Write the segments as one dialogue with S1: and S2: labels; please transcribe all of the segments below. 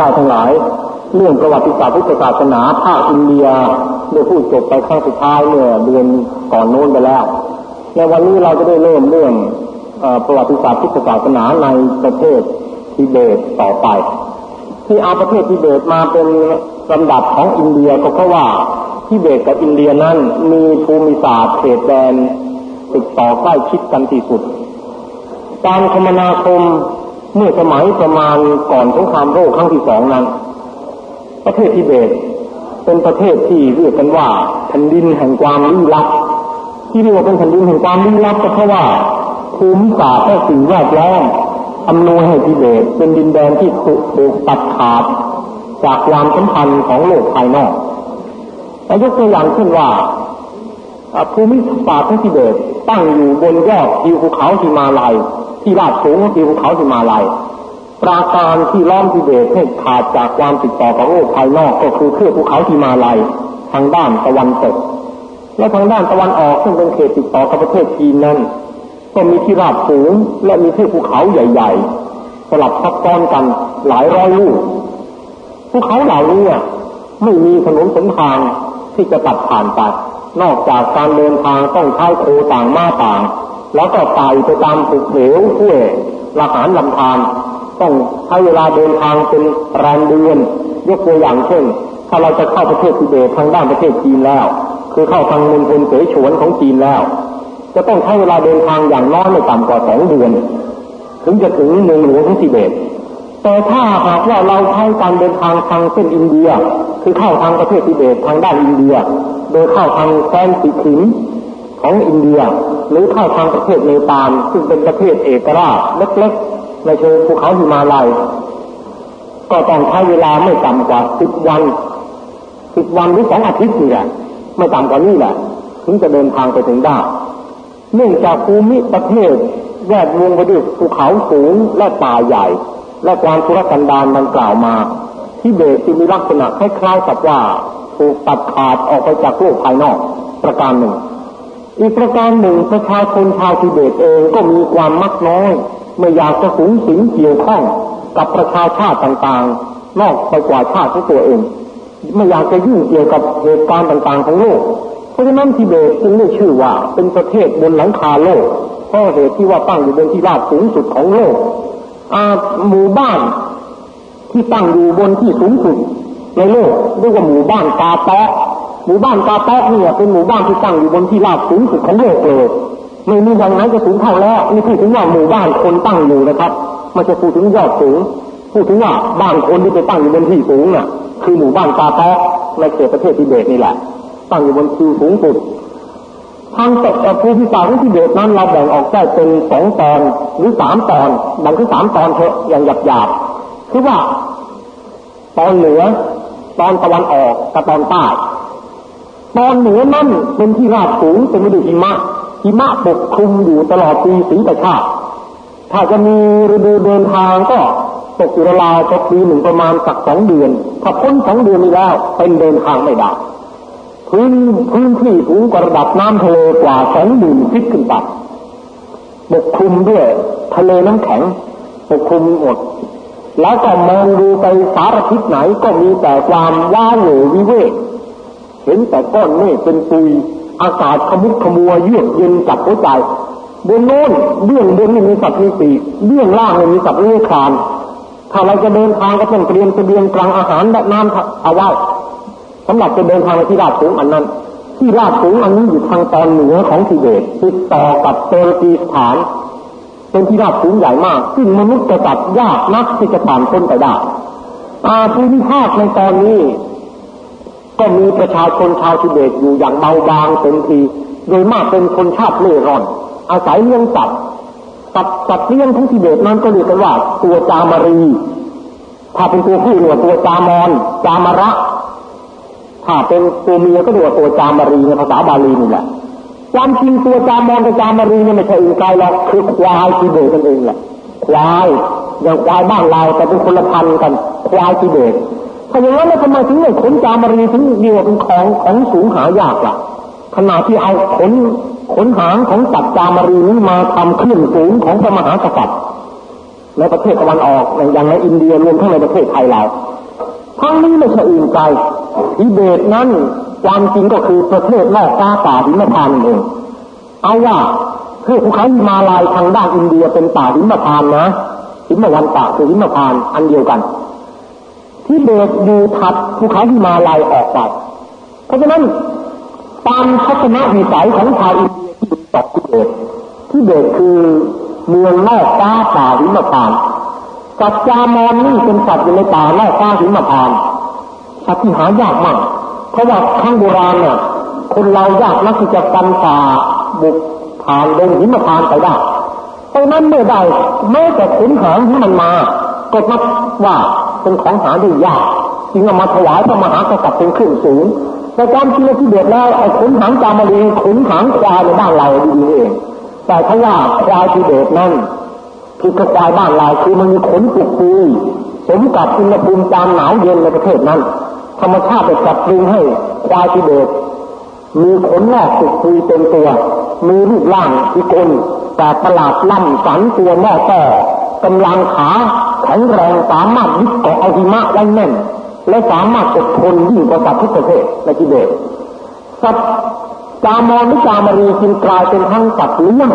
S1: จ้าทั้งหลาย เรื่องประวัติศาสตร์พุทธศาสนาภาคอินเดียได้พูดจบไปครั้งสุดท้ายเมื่อเดือนก่อนโน้นไปแล้ว ในวันนี้เราจะได้เริ่มเรื่องประวัติศาสตร์พุทธศาสนาในประเทศทิเบตต่อไป ที่เอาประเทศทิเบตมาเป็นลำดับของอินเดียก็เพราะว่าทิเบตกับอินเดียนั้นมีภูมิศาสตร์เขตแดนติดต่อใกล้ชิดกันที่สุด การคมนาคม เมื่อสมัยประมาณก่อนสงครามโลกครั้งที่สองนั้น ประเทศทิเบต เป็นประเทศที่เรียกกันว่าแผ่นดินแห่งความลี้ลับ ที่เรียกว่าเป็นแผ่นดินแห่งความลี้ลับก็เพราะว่าภูมิศาสตร์และสิ่งแวดล้อมอำนวยให้ทิเบตเป็นดินแดนที่ถูกตัดขาดจากความสัมพันธ์ของโลกภายนอกยกตัวอย่างเช่นว่าภูมิศาสตร์ของทิเบตตั้งอยู่บนยอดทิวภูเขาหิมาลัย ที่ราบสูงของทิวภูเขาหิมาลัยปราการที่ล้อมทิเบตให้ขาดจากความติดต่อกับโลกภายนอกก็คือเทือกภูเขาหิมาลัยทางด้านตะวันตก และทางด้านตะวันออกซึ่งเป็นเขตติดต่อกับประเทศจีนนั้น ก็มีที่ราบสูงและมีเที่ภูเขาใหญ่ ๆ สลับซับซ้อนกันหลายร้อยลูกภูเขาเหล่านี้ไม่มีถนนสนทางที่จะตัดผ่านไปนอกจากการเดินทางต้องใช้โคต่างมาต่าง แล้วก็ไต่ไปตามภูเหวห้วยละหารลำธารต้องใช้เวลาเดินทางเป็นแรมเดือน ยกตัวอย่างเช่น ถ้าเราจะเข้าประเทศทิเบตทางด้านประเทศจีนแล้ว คือเข้าทางมณฑลเสฉวนของจีนแล้ว จะต้องใช้เวลาเดินทางอย่างน้อยไม่ต่ำกว่าสองเดือน ถึงจะถึงเมืองหลวงของทิเบตแต่ถ้าหากว่าเราใช้การเดินทางทางเส้นอินเดีย คือเข้าทางประเทศทิเบตทางด้านอินเดีย โดยเข้าทางแคว้นสิขิม ของอินเดีย หรือเข้าทางประเทศเนปาลซึ่งเป็นประเทศเอกราชเล็กๆ ในเชิงภูเขาหิมาลัย ก็ต้องใช้เวลาไม่ต่ำกว่าสิบวันสิบวันหรือสองอาทิตย์นี่แหละไม่ต่ำกว่านี้แหละ ถึงจะเดินทางไปถึงได้เนื่องจากภูมิประเทศแวดวงไปด้วยภูเขาสูงและป่าใหญ่ และความทุรกันดารมันกล่าวมาที่เบสจึงมีลักษณะคล้ายๆกับว่าถูกตัดขาดออกไปจากโลกภายนอกประการหนึ่ง อีกประการหนึ่งประชาชนชาวทิเบตเองก็มีความมักน้อย ไม่อยากจะสูงสิงเกี่ยวข้องกับประชาชาติต่างๆ นอกไปกว่าชาติของตัวเอง ไม่อยากจะยุ่งเกี่ยวกับเหตุการณ์ต่างๆของโลก เพราะฉะนั้นทิเบตจึงได้ชื่อว่าเป็นประเทศบนหลังคาโลกเพราะเหตุที่ว่าตั้งอยู่บนที่ราบสูงสุดของโลกหมู่บ้านที่ตั้งอยู่บนที่สูงสุดในโลกเรียกว่าหมู่บ้านกาแตะ หมู่บ้านกาแตะเนี่ยเป็นหมู่บ้านที่ตั้งอยู่บนที่ราบสูงสุดของโลกเลยไม่มีอย่างนั้นจะสูงเท่าแล้วนี่พูดถึงว่าหมู่บ้านคนตั้งอยู่นะครับม่ใช่พูดถึงยอดสูง พูดถึงว่าบ้านคนที่ไปตั้งอยู่บนที่สูงน่ะ คือหมู่บ้านกาแตะในเขตประเทศทิเบตนี่แหละตั้งอยู่บนที่สูงสุดทางตกภูมิศาสตร์ของทิเบตนั้นเราแบ่งออกได้เป็นสองตอนหรือสามตอนแบ่งคือสามตอนเถอะอย่างหยาบหยาบคือว่าตอนเหนือ ตอนตะวันออกกับตอนใต้ ตอนเหนือนั่นเป็นที่ราบสูงเป็นฤดูหิมะหิมะปกคลุมอยู่ตลอดปีสีประชาถ้าจะมีฤดูเดินทางก็ตกอยู่ราวๆก็ปีหนึ่งประมาณสักสองเดือน ถ้าพ้นสองเดือนนี้แล้วเป็นเดินทางไม่ได้พื้นพื้นที่สูงกว่าระดับน้ำทะเลกว่าสองหมื่นฟิตขึ้นไปปกคลุมด้วยทะเลน้ำแข็งปกคลุมหมดแล้วก็มองดูไปสารทิศไหนก็มีแต่ความว้าเหววิเวก เห็นแต่ก้อนเมฆเป็นปุย อากาศขมุกขมัวเยือกเย็นจับหัวใจบนโน้นเบื้องบนมีสัตว์มีปีกเบื้องล่างมีสัตว์เลื้อยคลาน ถ้าเราจะเดินทางก็ต้องเตรียมเสบียงกลางอาหารและน้ำเอาไว้สำหรับจะเดินทางไปที่ราบสูงอันนั้น ที่ราบสูงอันนี้อยู่ทางตอนเหนือของทิเบตติดต่อกับเตอร์กีสถาน เป็นที่ราบสูงใหญ่มาก ซึ่งมนุษย์จะตัดยากนักที่จะผ่านพ้นไปได้อาภูมิภาคในตอนนี้ ก็มีประชาชนชาวทิเบตอยู่อย่างเบาบางเต็มที โดยมากเป็นคนชาติเล่ร่อน อาศัยเลี้ยงสัตว์สัตว์สัตว์เลี้ยงของทิเบตนั้นก็เรียกกันว่าตัวจามารี ถ้าเป็นตัวผู้เนี่ยตัวจามอนจามาระ ถ้าเป็นตัวเมียก็เรียกว่าตัวจามารีในภาษาบาลีนี่แหละความจริงตัวจามอนกับจามารีเนี่ยไม่ใช่อื่นไกลหรอกคือควายทิเบตกันเองแหละควายอย่างควายบ้านเราแต่เป็นคนละพันกัน ควายทิเบต ถ้าอย่างนั้นแล้วทำไมถึงไม่ขนจามารีถึงเรียกว่าเป็นของของสูงหายากล่ะขณะที่เอาขนขนหางของสัตว์จามารีนี้มาทำขึ้นสูงของพระมหากษัตริย์ในประเทศตะวันออกอย่างในอินเดียรวมทั้งในประเทศไทยเราทั้งนี้ไม่ใช่อื่นไกลทิเบตนั้นความจริงก็คือประเทศนอกกาป่าหิมพานเองเอาว่าเพื่อภูเขาหิมาลายทางด้านอินเดียเป็นป่าหิมพานนะหิมวันตะคือหิมพานอันเดียวกัน ทิเบตอยู่ถัดภูเขาหิมาลายออกไป เพราะฉะนั้นตามทัศนวิสัยของชาวอินเดียที่ตอกทิเบตทิเบตคือเมืองนอกกาป่าหิมพานสัตว์จามอนนี่เป็นสัตว์อยู่ในป่านอกกาหิมพานสัตว์ที่หายากมากเพราะว่าข้างโบราณเนี่ยคนเรายากนักที่จะฟันฝ่าบุกผ่านดงหิมพานไปได้เพราะนั้นเมื่อใดแม้แต่ขุนหางที่มันมาก็นับว่า เป็นของหาได้ยากจึงเอามาถวายพระมหากษัตริย์เป็นเครื่องสูงแต่ความจริงที่เดือดแล้วไอ้ขุนหางจามารีขุนหางควายในบ้านเราดีเองแต่ถ้าว่าควายที่เดือดนั้นคือกระควายบ้านเราคือมันมีขนปุกปุยสมกับอุณหภูมิความหนาวเย็นในประเทศนั้น ธรรมชาติจะจัดปรุงให้ควายที่เดือดมีขนงอกปุกปุยเต็มตัว มีรูปร่างที่กลแต่ประหลาดล่ำสันตัวแม่แต่กำลังขา แข็งแรงสามารถยึดเกาะเอาหิมะไว้แน่น และสามารถอดทนยิ่งกว่าสัตว์ทุกประเภทในทิเบตสัตว์จามอนหรือจามารีจึงกลายเป็นทั้งสัตว์เลี้ยง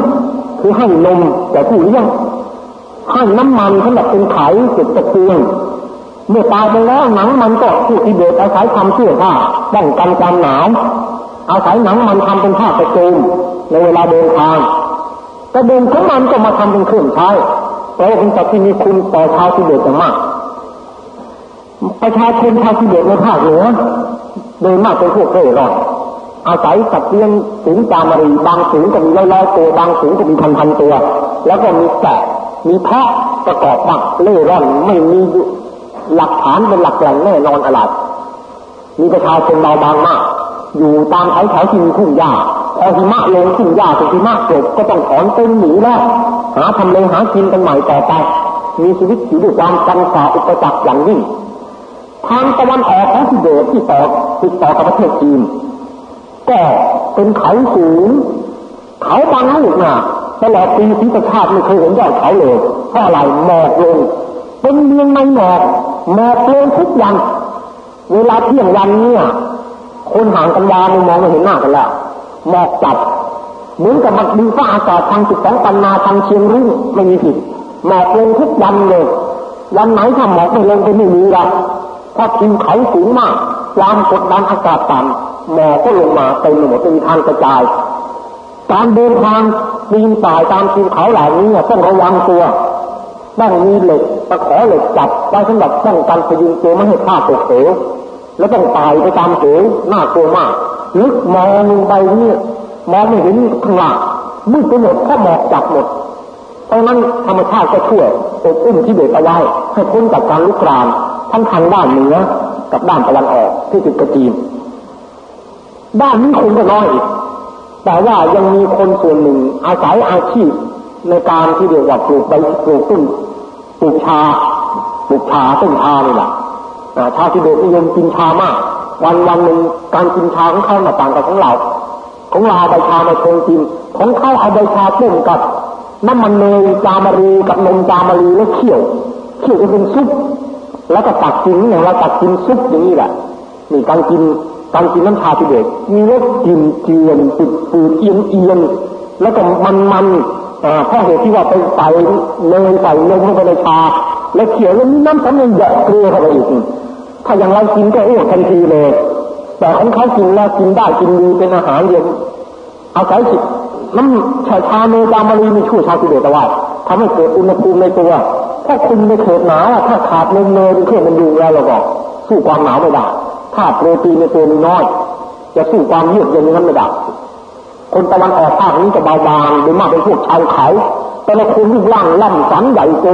S1: คือให้นมแต่ผู้เลี้ยงให้น้ำมันสำหรับเป็นไข่เก็บตะเกียงเมื่อตายไปแล้วหนังมันก็ผู้ทิเบตอาศัยทำเสื้อผ้าป้องกันความหนาวอาศัยหนังมันทำเป็นผ้าประจูมในเวลาเดินทางแต่เดินของมันก็มาทำเป็นเครื่องใช้ เราเป็นสัตว์ที่มีคุณต่อชาวทิเบตอย่างมาก ประชาชนชาวทิเบตในภาคเหนือโดยมากเป็นพวกเร่ร่อนอาศัยสัตว์เลี้ยงสูงจามารีบางสูงก็มีร้อยร้อยตัวบางสูงก็มีพันพันตัว แล้วก็มีแกะมีแพะประกอบบักเล่ร่อนไม่มีหลักฐานเป็นหลักแหล่งแน่นอนอะไรมีประชาชนเบาบางมาก อยู่ตามแถวแถวที่มีทุ่งหญ้า พอหิมะลงทุ่งหญ้ากหิมะจบก็ต้องถอนต้นหนีแล้ว หาทำเลหากินกันใหม่ต่อไป มีชีวิตอยู่ด้วยความกันฝ่าอุปสรรคอย่างยิ่งทางตะวันออกของทิเบตที่ต่อติดต่อกับประเทศจีนก็เป็นเขาสูง เขาบางลูกน่ะตลอดปีที่ประชาติไม่เคยเห็นยอดเขาเลยเพราะอะไรหมอกลงเป็นเมืองในหมอกหมอกลงทุกวันเวลาเที่ยงวันเนี่ยคนห่างกันวาไม่มองไม่เห็นหน้ากันแล้ว หมอกจับเหมือนกับมันดีฟ้าอากาศทางสิบสองปันนาทางเชียงรุ่งไม่มีผิดหมอกลงทุกวันเลยวันไหนถ้าหมอกไม่ลงก็ไม่มีละเพราะทิมเขาสูงมากความกดดันอากาศต่ำหมอกก็ลงมาเต็มหมดเป็นทางกระจาย การเดินทางปีนป่ายตามทิมเขาเหล่านี้ต้องระวังตัวต้องมีเหล็กตะขอเหล็กจับไว้สำหรับป้องกันพยุงตัวไม่ให้พลาดตกเหวแล้วต้องตายไปตามเหวน่ากลัวมาก ลึกมองไปนี่มองไม่เห็นข้างล่างมืดไปหมดถ้าหมอกจับหมดเพราะนั้นธรรมชาติก็ช่วยอบอุ้มที่เด็กเอาไว้ให้พ้นจากการลุกรานทั้งทางด้านเหนือกับด้านตะวันออกที่ติดกระจีน ด้านนี้คนก็น้อยอีกแต่ว่ายังมีคนส่วนหนึ่งอาศัยอาชีพในการที่เรียกว่าปลูกใบปลูกต้นปลูกชาปลูกชาต้นชานี่แหละชาวทิเบตนิยมกินชามาก วันวันหนึ่งการกินชาของเขาต่างกับของเรา ของเราใบชามาชงกิน ของเขาเอาใบชาต้มกับน้ำมันเนยจามารีกับนมจามารีแล้วเคี่ยวเคี่ยวจนเป็นซุปแล้วก็ตักกินอย่างเราตักกินซุปอย่างนี้แหละนี่การกินการกินน้ำชาทิเบตมีรสกลิ่นเจียนปุดปูดเอียนเอียนแล้วก็มันมันเพราะเหตุที่ว่าไปใส่เนยใส่นมลงไปในชา แล้วเขียวแล้วมีน้ำสำเร็จเยอะเกลือเข้าไปอีก ถ้าอย่างเรากินก็อ้วกทันทีเลย แต่ของเขากินแล้วกินได้กินดีเป็นอาหารเย็นอาศัยสิน้ำชาชาเนจามารีมีช่วยชาติเดตว่าทำให้เกิดอุณหภูมิในตัว ถ้าคุณในเขตหนาวถ้าขาดนมเนยเป็นเครื่องมันยุงแล้วเราก็สู้ความหนาวไม่ได้ถ้าโปรตีนในตัวมีน้อย จะสู้ความเยือกเย็นนั้นไม่ได้คนตะวันออกภาคนี้จะเบาบางโดยมากเป็นพวกชาวเขา แต่ละคนรูปร่างล่ำสันใหญ่โต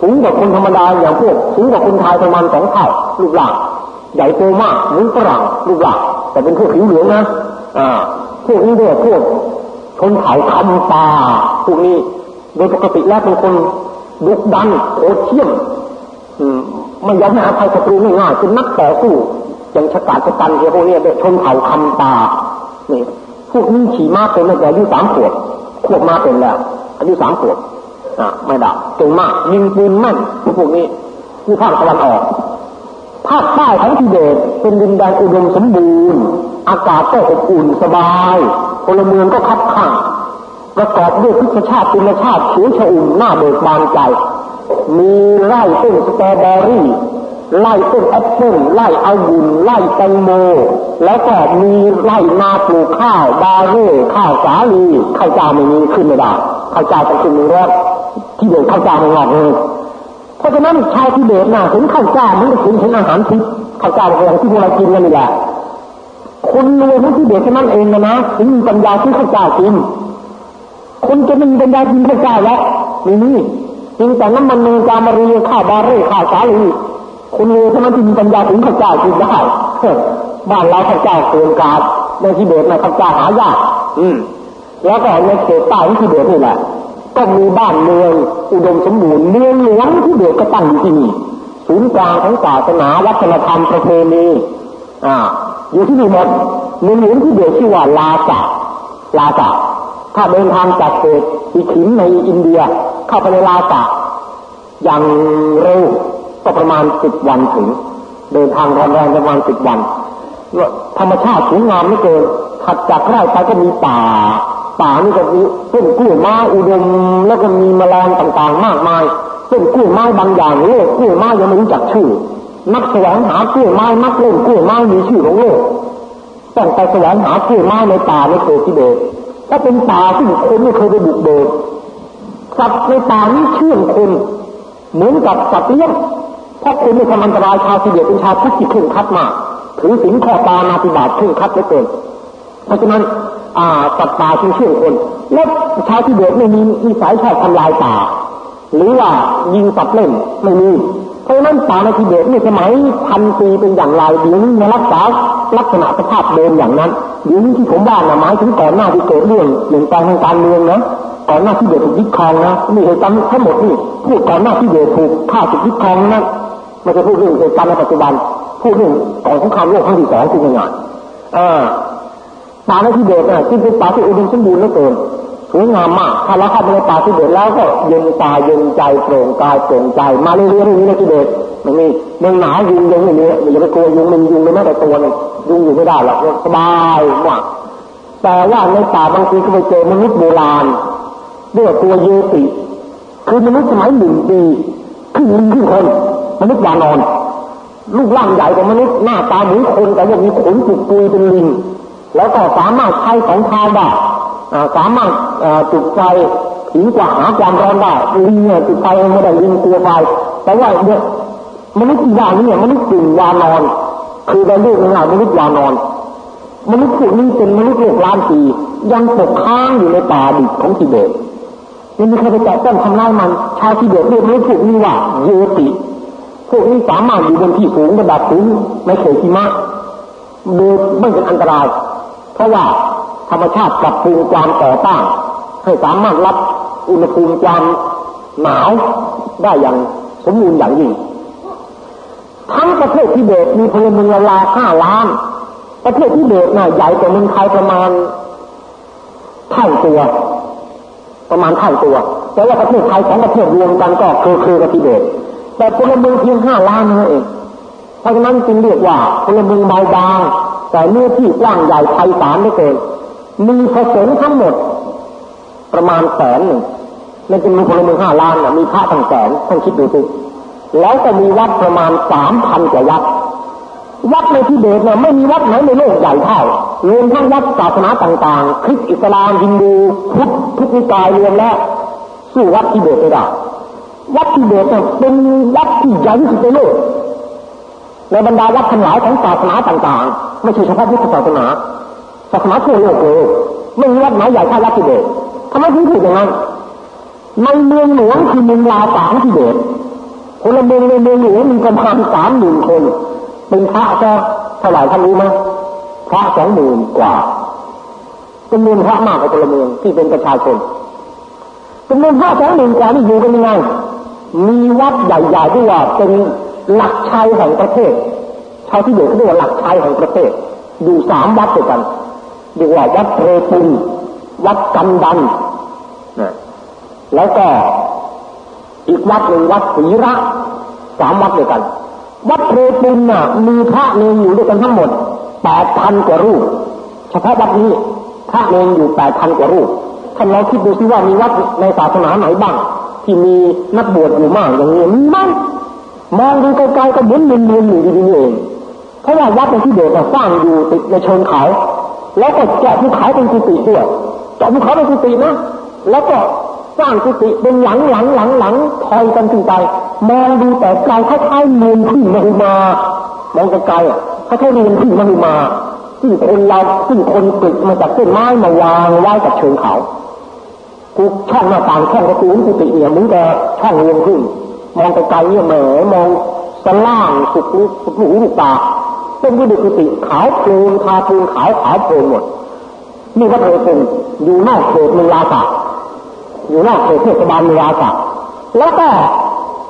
S1: สูงกว่าคนธรรมดาอย่างพวกสูงกว่าคนไทยประมาณสองเท่ารูปร่างใหญ่โตมากหมือฝรั่งรูปร่างแต่เป็นพวกผิวเหลืองนะอ่าพวกนี้ด้วยพวกชนเขาคำตาพวกนี้ โดยปกติแล้วเป็นคนดุดันโอเชี่ยมไม่ยอมให้อภัยศัตรูง่ายๆเป็นนักต่อสู้อย่างชะกาจกันเฮียพวกนี้เด็กชนเขาคำตานี่พวกนี้ขี่ม้าเป็นตั้งแต่อายุสามขวบขวบมาเป็นแล้วอายุสามขวบ ไม่ดับเก่งมากยิงปืนแม่นพวกนี้ผู้ภาคตะวันออกภาคใต้ของทิเบตเป็นดินแดนอุดมสมบูรณ์ อากาศก็อบอุ่นสบายพลเมืองก็คับข้างประกอบด้วยพุทธชาติปุณชาติเขียวชอุ่มหน้าเบิกบานใจ มีไร่ต้นสตรอเบอรี่ไล่ต้นแอปเปิ้ลไล่องุ่นไล่แตงโม แล้วก็มีไล่นาปลูกข้าวบาเร่ข้าวสาลีข้าวจ้าไม่มีขึ้นไม่ได้ข้าวจ้าจะขึ้นมือแร กที่เด็กข้าวจ้าไม่งอกเลยเพราะฉะนั้นชาวที่เด็กน่ะเห็นข้าวจ้ามันก็เห็นเห็นอาหารทิพย์ข้าวจ้าเป็นอย่างที่พวกเรากินกันนี่แหละคนรวยที่เด็กแค่นั้นเองนะนะถึงมีปัญญาที่ข้าวจ้ากินคนจะไม่มีปัญญากินข้าวจ้าแล้วนี่นี่จริงแต่น้ำมันเนยจามารีข้าวบาเร่ข้าวสาลีคุณรู้ทำไมที่มีปัญญาถึงข้าเจ้ากินได้บ้านเราข้าเจ้าเกินกาดในที่เดชในข้าเจ้าหายากอืมแล้วก็ในเขตใต้ที่เดชนี่แหละ ก็มีบ้านเมืองอุดมสมบูรณ์เมืองหลวงที่เดชก็ตั้งอยู่ที่นี่ศูนย์กลางของศาสนาวัฒนธรรมประเพณีอ่าอยู่ที่นี่หมดเมืองหลวงที่เดชชื่อว่าลาจาลาจาถ้าเดินทางจากเขตอีขินในอินเดีย เข้าไปในลาจาอย่างเร็วก็ประมาณสิบวันถึง เดินทางรอนแรงประมาณสิบวันธรรมชาติสวยงามไม่เกินถัดจากไร่ไปก็มีป่า ป่านี่ก็มีต้นกล้วยไม้อุดม แล้วก็มีแมลงต่างๆ มากมายต้นกล้วยไม้บางอย่างโลกกล้วยไม้ยังไม่รู้จักชื่อ นักแสวงหากล้วยไม้นักเล่นกล้วยไม้มีชื่อของโลกต้องไปแสวงหากล้วยไม้ในป่าในเขตทิเบตถ้าเป็นป่าที่คนไม่เคยไปบุกเบิกสัตว์ในป่านี้เชื่องคนเหมือนกับสัตว์เลี้ยงเพราะคุณไม่ทำอันตรายชาวทิเบตเป็นชาวพุทธที่ข่งคัดมากถือสินข้อตานาติบาตข่งคัดเหลือเกินเพราะฉะนั้น อ่าสัตว์ป่าจึงเชื่อคนและชาวทิเบตไม่มีมีสายชอบทำลายป่า หรือว่ายิงสัตว์เล่นไม่มีเพราะฉะนั้นป่าในทิเบตในสมัยพันปีเป็นอย่างไรเดี๋ยวนี้มารักษาลักษณะสภาพเดิมอย่างนั้นเดี๋ยวนี้ที่ผมว่านะหมายถึงก่อนหน้าที่เกิดเรื่องเปลี่ยนแปลงทางการเมืองนะก่อนหน้าที่เดชถูกยึดครองนะนี่เหตุการณ์ทั้งหมดนี่พูดก่อนหน้าที่เดชถูกฆ่าถูกยึดครองนะไม่ใช่พูดเรื่องเหตุการณ์ในปัจจุบันพูดเรื่องก่อนสงครามโลกครั้งที่สองคือยังไงอ่า ป่าในที่เดชน่ะที่เป็นป่าที่อุดมสมบูรณ์เหลือเกินสวยงามมาก ถ้าเราเข้าไปในป่าที่เดชแล้วก็เย็นตาเย็นใจโปร่งกายโปร่งใจ มาเรื่อยๆเรื่องนี้ในที่เดชมันมีเมืองหนาวยุงยังไม่มีอย่าไปกลัวยุงมันยุงเลยแม้แต่ตัวนึงยุงอยู่ไม่ได้หรอกสบายมากแต่ว่าในป่าบางทีก็ไปเจอมนุษย์โบราณเรียกตัวเยติ คือมนุษย์สมัยหนึ่งปีขึ้นลิงขึ้นคนมนุษย์วานอน ลูกร่างใหญ่กว่ามนุษย์หน้าตาเหมือนคนแต่ยังมีขนจุกปุยเป็นลิง แล้วก็สามารถใช้ของทางได้สามารถจุดไฟถึงกว่าหาความร้อนได้ลิงเนี่ยจุดไฟไม่ได้ลิงกลัวไฟแต่ว่าเนี่ยมนุษย์อย่างนี้มนุษย์กลุ่มวานอน คือเราเรียกง่ายมนุษย์วานอนมนุษย์พวกนี้เป็นมนุษย์โลกล้านปียังตกค้างอยู่ในป่าดิบของทิเบตไม่มีใครไปแตะต้องทำลายมันชาวที่เดือดเรียกไม่ถูกนี่ว่าโยติพวกนี้สามารถอยู่บนที่สูงระดับสูงในเขตหิมะโดยไม่เป็นอันตราย เพราะว่าธรรมชาติปรับปรุงความต่อต้านให้สามารถรับอุณหภูมิความหนาวได้อย่างสมบูรณ์อย่างยิ่ง ทั้งประเทศทิเบตมีพลเมืองราวห้าล้าน ประเทศทิเบตน่ะใหญ่กว่าเมืองไทยประมาณเท่าตัว ประมาณเท่าตัว แต่ว่าประเทศไทยสองประเทศรวมกันก็คือคือกับทิเบต แต่พลเมืองเพียงห้าล้านนั่นเอง เพราะฉะนั้นจึงเรียกว่าพลเมืองเบาบาง แต่เนื้อที่กว้างใหญ่ไพศาลไม่เกินมีผสมทั้งหมด ประมาณแสนหนึ่งนั่นเป็นพลเมืองห้าล้านนะมีพระทั้งแสนท่านคิดดูสิแล้วก็มีวัดประมาณสามพันกว่าวัด วัดในทิเบตเนี่ยไม่มีวัดไหนในโลกใหญ่เท่ารวมทั้งวัดศาสนาต่างๆคริสต์อิสลามฮินดูพุทธทุกนิกายรวมแล้วสู้วัดทิเบตไม่ได้วัดทิเบตเนี่ยเป็นวัดที่ใหญ่ที่สุดในโลกในบรรดาวัดทั้งหลายของศาสนาต่างๆ ไม่ใช่เฉพาะพุทธศาสนาศาสนาทั่วโลกเลยไม่มีวัดไหนใหญ่เท่าวัดทิเบตทำไมถึงถูกอย่างนั้นในเมืองหลวงคือเมืองลาสางทิเบตคนละเมืองในเมืองหลวงมีประมาณสามหมื่นคน เป็นพระก็เท่าไหร่ท่านรู้ไหมพระสองหมื่นกว่าจำนวนพระมากกว่าพลเมืองที่เป็นประชาชนจำนวนพระสองหมื่นกว่านี่อยู่กันยังไงมีวัดใหญ่ๆที่ว่าเป็นหลักชัยแห่งประเทศ ชาที่อยู่เขาเรียกว่าหลักชัยแห่งประเทศ อยู่สามวัดด้วยกันเรียกว่าวัดเรปุนวัดกันดันนะแล้วก็อีกวัดหนึ่งวัดศรีระสามวัดด้วยกัน วัดเพปุนน่ะมีพระเนรอยู่ด้วยกันทั้งหมดแปดพันกว่ารูปเฉพาะวัดนี้พระเนรอยู่แปดพันกว่ารูปท่านลองคิดดูสิว่ามีวัดในศาสนาไหนบ้าง ที่มีนักบวชอยู่มากอย่างนี้มีไหมมองดูไกลๆก็เหมือนเนียนๆอยู่ดีๆเอง เพราะว่าวัดในที่เดียวสร้างอยู่ติดในเชิงเขา แล้วก็แกะภูเขาเป็นกุฏิด้วยแกะภูเขาเป็นกุฏินะ แล้วก็สร้างกุฏิเป็นหลังหลังหลังหลังคอยกันขึ้นไปมองดูแต่ไกลคล้ายๆนูนขึ้นมาหมามองไกลๆอะคล้ายๆนูนขึ้นมาหมาซึ่งคนเราซึ่งคนตึกมาจากต้นไม้มาวางไว้กับเชิงเขากูช่องหน้าต่างช่องประตูกุฏิเนี่ยมึงแต่ช่องรวมขึ้น มองไกลๆเนี่ยแหมมองสล่างสุดลูกสุดหูลูกตา เป็นวิดุกุฏิขาวโพลนทาปูนขาวขาวโพลนหมดนี่ก็เธอเป็นอยู่นอกเขตเมืองลาสาอยู่นอกเขตเทศบาลเมืองลาสาแล้วก็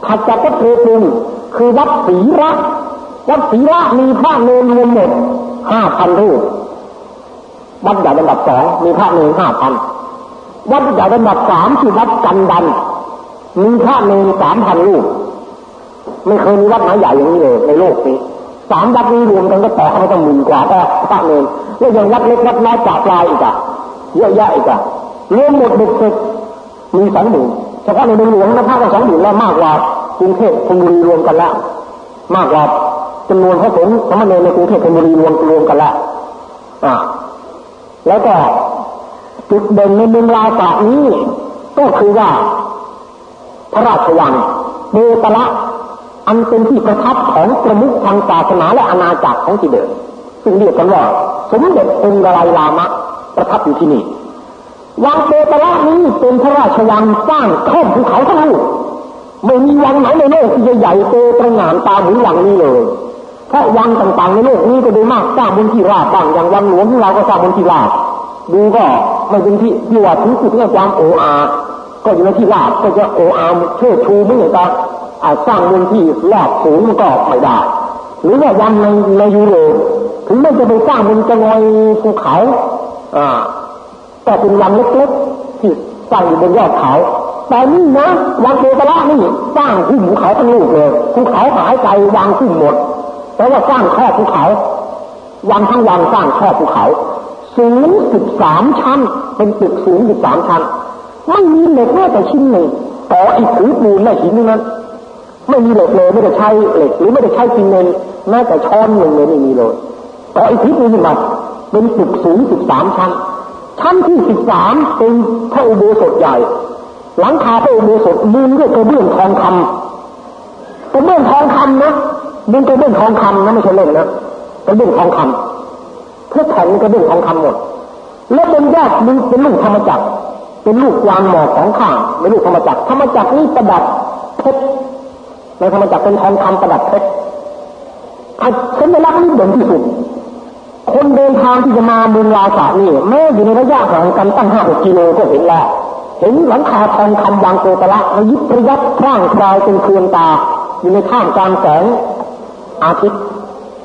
S1: ถัดจากวัดเทปุงคือวัดศรีระวัดศรีระมีพระเนรรวมหมดห้าพันรูปวัดใหญ่ระดับสองมีพระเนรห้าพันวัดใหญ่ระดับสามคือวัดกันดันมีพระเนรสามพันรูปไม่เคยมีวัดไหนใหญ่อย่างนี้เลยในโลกนี้ สามวัดนี้รวมกันก็ต่อเข้าไปตั้งหมื่นกว่าแต่พระเนรแล้วยังวัดเล็กวัดน้อยจาปลายอีกอะเยอะแยะอีกอะรวมหมดเด็กเสร็จมีสองหมื่นเฉพาะในเมืองหลวงนะภาคก็สองหมื่นแล้วมากกว่ากรุงเทพธนบุรีรวมกันล้วมากกว่าจำนวนพระสงฆ์สมณเณรในกรุงเทพธนบุรีรวมรวมกันล้วอ่าแล้วก็จุดเด่นในเมืองลาวตานี้ ก็คือว่า พระราชวังเบตละ อันเป็นที่ประทับของประมุขทางศาสนาและอาณาจักรของทิเบตซึ่งเรียกกันว่าสมเด็จองค์ไลลามะ ประทับอยู่ที่นี่วังเบตละนี้เป็นพระราชวังสร้างข้อมภูเขาทั้งลูกไม่มีวังไหนในโลกที่จะใหญ่โตตระหง่านตาเหมือนวังนี้เลยเพราะวังต่างๆในโลกนี้ก็โดยมากสร้างบนที่ราบบ้างอย่างวังหลวงของเราก็สร้างบนที่ราบดูก็ไม่เป็นที่ที่ว่าถึงจุดในความโอ้อา ก็อยู่ในที่ราบก็จะโอ้อาเชิดชูไม่เหมือนกัน สร้างบนที่ราบสูงมันก็ไม่ได้ หรือว่าวังในในยุโรปถึงไม่จะไปสร้างบนจะงอยภูเขาอ่าแต่เป็นวังเล็กๆที่สร้างอยู่บนยอดเขาแต่นี่นะวังเทตละนี่สร้างขึ้นภูเขาทั้งลูกเลยภูเขาหายใจวางขึ้นหมดแต่ว่าสร้างข้อภูเขาวังทั้งวังสร้างข้อภูเขาสูงสิบสามชั้น เป็นตึกสูงสิบสามชั้นไม่มีเหล็กแม้แต่ชิ้นหนึ่งต่ออีกถือปูนและหินนั้น ไม่มีเหล็กเลยไม่ได้ใช้เหล็กหรือไม่ได้ใช้ซีเมนแม้แต่ช้อนหนึ่งเลยไม่มีเลยต่ออีกถือปูนมาเป็นตึกสูงสิบสามชั้น ชั้นที่สิบสามเป็นพระอุโบสถใหญ่ หลังคาพระอุโบสถมุงด้วยกระเบื้องทองคำกระเบื้องทองคำนะมุงกระเบื้องทองคำนะไม่ใช่เล่นนะกระเบื้องทองคำทุกแผ่นกระเบื้องทองคำหมด แล้วเป็นแยกมึงเป็นลูกธรรมจักรเป็นลูกวางหมอกของข้างเป็นลูกธรรมจักรธรรมจักรนี่ประดับเพชร ในธรรมจักรเป็นทองคำประดับเพชรฉันไม่รักนี่เด่นที่สุด คนเดินทางที่จะมาเมืองลาวสานี่แม้อยู่ในระยะห่างกันตั้งห้าหกกิโลก็เห็นแล้ว เห็นหลังคาทองคำวางโกตละระยิบระยับพร่างพรายเป็นเคืองตา อยู่ในท่ามกลางแสงอาทิตย์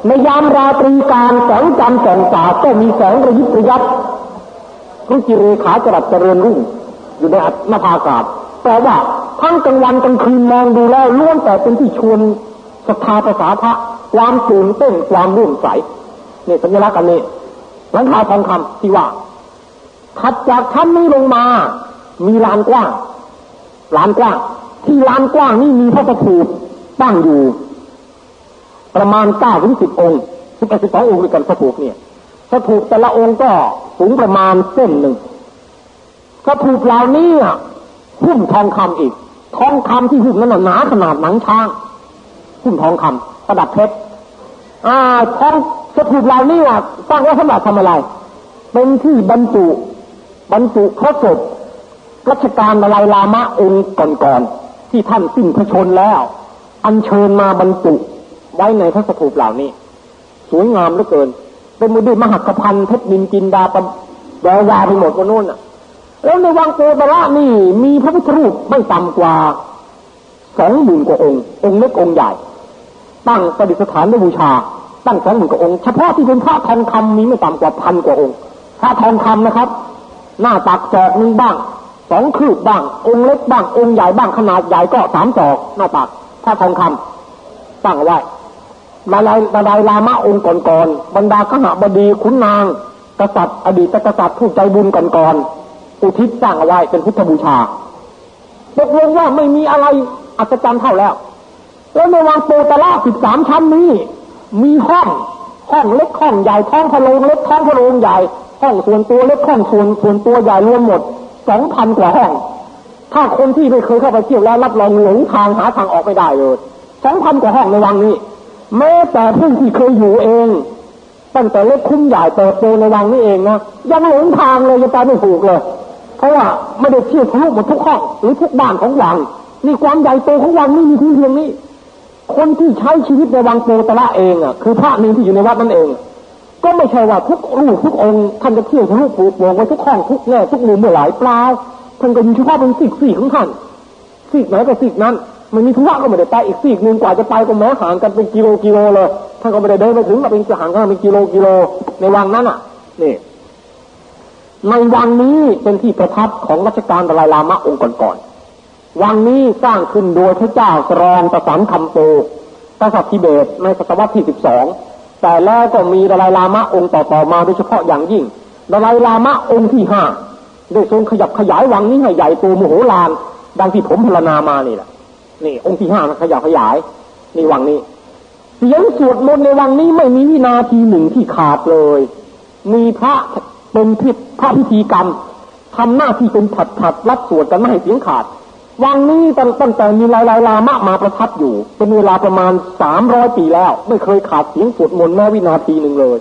S1: ในยามราตรีการแสงจันทร์แสงสาก็มีแสงระยิบระยับรุจิเรขาจรัสเจริญรุ่งอยู่ในอันภากาศแต่ว่า ทั้งกลางวันกลางคืนมองดูแล้วล้วนแต่เป็นที่ชวนศรัทธาภาษาพระความตื่นเต้นความรุ่มใสนี่สัญลักษณ์อันนี้หลังคาทองคำที่ว่าถัดจากชั้นนี้ลงมา มีลานกว้างลานกว้าง ที่ลานกว้างนี่มีพระสถูปตั้งอยู่ ประมาณเก้าถึงสิบองค์สิบแปดสิบสององค์ด้วยกันสถูปเนี่ยสถูปแต่ละองค์ก็สูงประมาณเส้นหนึ่งสถูปเหล่านี้หุ้มทองคำอีก ทองคำที่หุ้มนั้นหนาขนาดหนังช้างหุ้มทองคำประดับเพชรอ่าทองสถูปเหล่านี้สร้างไว้สำหรับทำอะไร เป็นที่บรรจุบรรจุพระศพรัชกาลมาลายลามะองค์ก่อนๆที่ท่านสิ้นพระชนแล้ว อัญเชิญมาบรรจุไว้ในพระสถูปเหล่านี้ สวยงามเหลือเกิน เป็นมือด้วยมหักพันเพชรนินจินดาปแววาไปหมดบนโน้นอะ แล้วในวังโกตระนี่มีพระพุทธรูปไม่ต่ำกว่าสองหมื่นกว่าองค์ องค์เล็กองค์ใหญ่ ตั้งประดิษฐานในบูชา ตั้งสองหมื่นกว่าองค์ เฉพาะที่เป็นพระทองคำมีไม่ต่ำกว่าพันกว่าองค์ พระทองคำนะครับ หน้าตักจอกหนึ่งบ้าง สองคืบบ้าง องค์เล็กบ้าง องค์ใหญ่บ้าง ขนาดใหญ่ก็สามจอกหน้าตักถ้าทองคำตั้งไว้ดาลายดาลายลามะองค์ก่อนๆ บรรดาขหบดีขุนนาง กษัตริย์ อดีตกษัตริย์ผู้ใจบุญก่อนๆ อุทิศสร้างเอาไว้เป็นพุทธบูชาตกลงว่าไม่มีอะไรอัศจรรย์เท่าแล้ว แล้วในวังโปตะละสิบสามชั้นนี้ มีห้องห้องเล็กห้องใหญ่ท้องพะโลงเล็กท้องพะโลงใหญ่ ห้องส่วนตัวเล็กห้องส่วนส่วนตัวใหญ่รวมหมดสองพันกว่าห้อง ถ้าคนที่ไม่เคยเข้าไปเที่ยวแล้วรับรองหลงทางหาทางออกไม่ได้เลยสองพันกว่าห้องในวังนี้แม้แต่ผู้ที่เคยอยู่เองตั้งแต่เล็กคุ้มใหญ่เติบโตในวังนี้เองนะยังหลงทางเลยจะไปไม่ถูกเลย เพราะว่าไม่ได้เที่ยวทะลุหมดทุกห้องหรือทุกบ้านของวังนี่ความใหญ่โตของวังนี่มีที่เพียงนี้ คนที่ใช้ชีวิตในวังโปตระเองอะคือพระนึงที่อยู่ในวัดนั่นเอง ก็ไม่ใช่ว่าทุกรูปทุกองค์ท่านจะเที่ยวทะลุปูโปงไว้ทุกห้องทุกแง่ทุกมุมเมื่อหลายเปล่าท่านก็อยู่เฉพาะเป็นสิกสี่ของท่านสิกไหนก็สิกนั้นมันมีธุระก็ไม่ได้ไปอีกสิกหนึ่งกว่าจะไปก็แม้ห่างกันเป็นกิโลกิโลเลยท่านก็ไม่ได้เดินไปถึงมาเป็นห่างกันเป็นกิโลกิโลในวังนั้นอะนี่ ในวังนี้เป็นที่ประทับของรัชกาลดลายลามะองค์ก่อนๆ วังนี้สร้างขึ้นโดยพระเจ้าสรองประสันคำโตกษัตริย์ทิเบตในศตวรรษที่สิบสองแต่แล้วก็มีดลายลามะองค์ต่อๆมาโดยเฉพาะอย่างยิ่งดลายลามะองค์ที่ห้าได้ทรงขยับขยายวังนี้ให้ใหญ่โตมโหฬารดังที่ผมพรรณนามานี่แหละนี่ องค์ที่ห้าขยับขยายนี่วังนี้ เสียงสวดมนต์ในวังนี้ไม่มีวินาทีหนึ่งที่ขาดเลย มีพระ เป็นพิพระพิธีกรรมทำหน้าที่เป็นผัดผัดรับสวดกันไม่ให้เสียงขาด วังนี้ตั้งแต่มีลายลายลามะมาประทับอยู่ เป็นเวลาประมาณสามร้อยปีแล้ว ไม่เคยขาดเสียงสวดมนต์แม้วินาทีหนึ่งเลย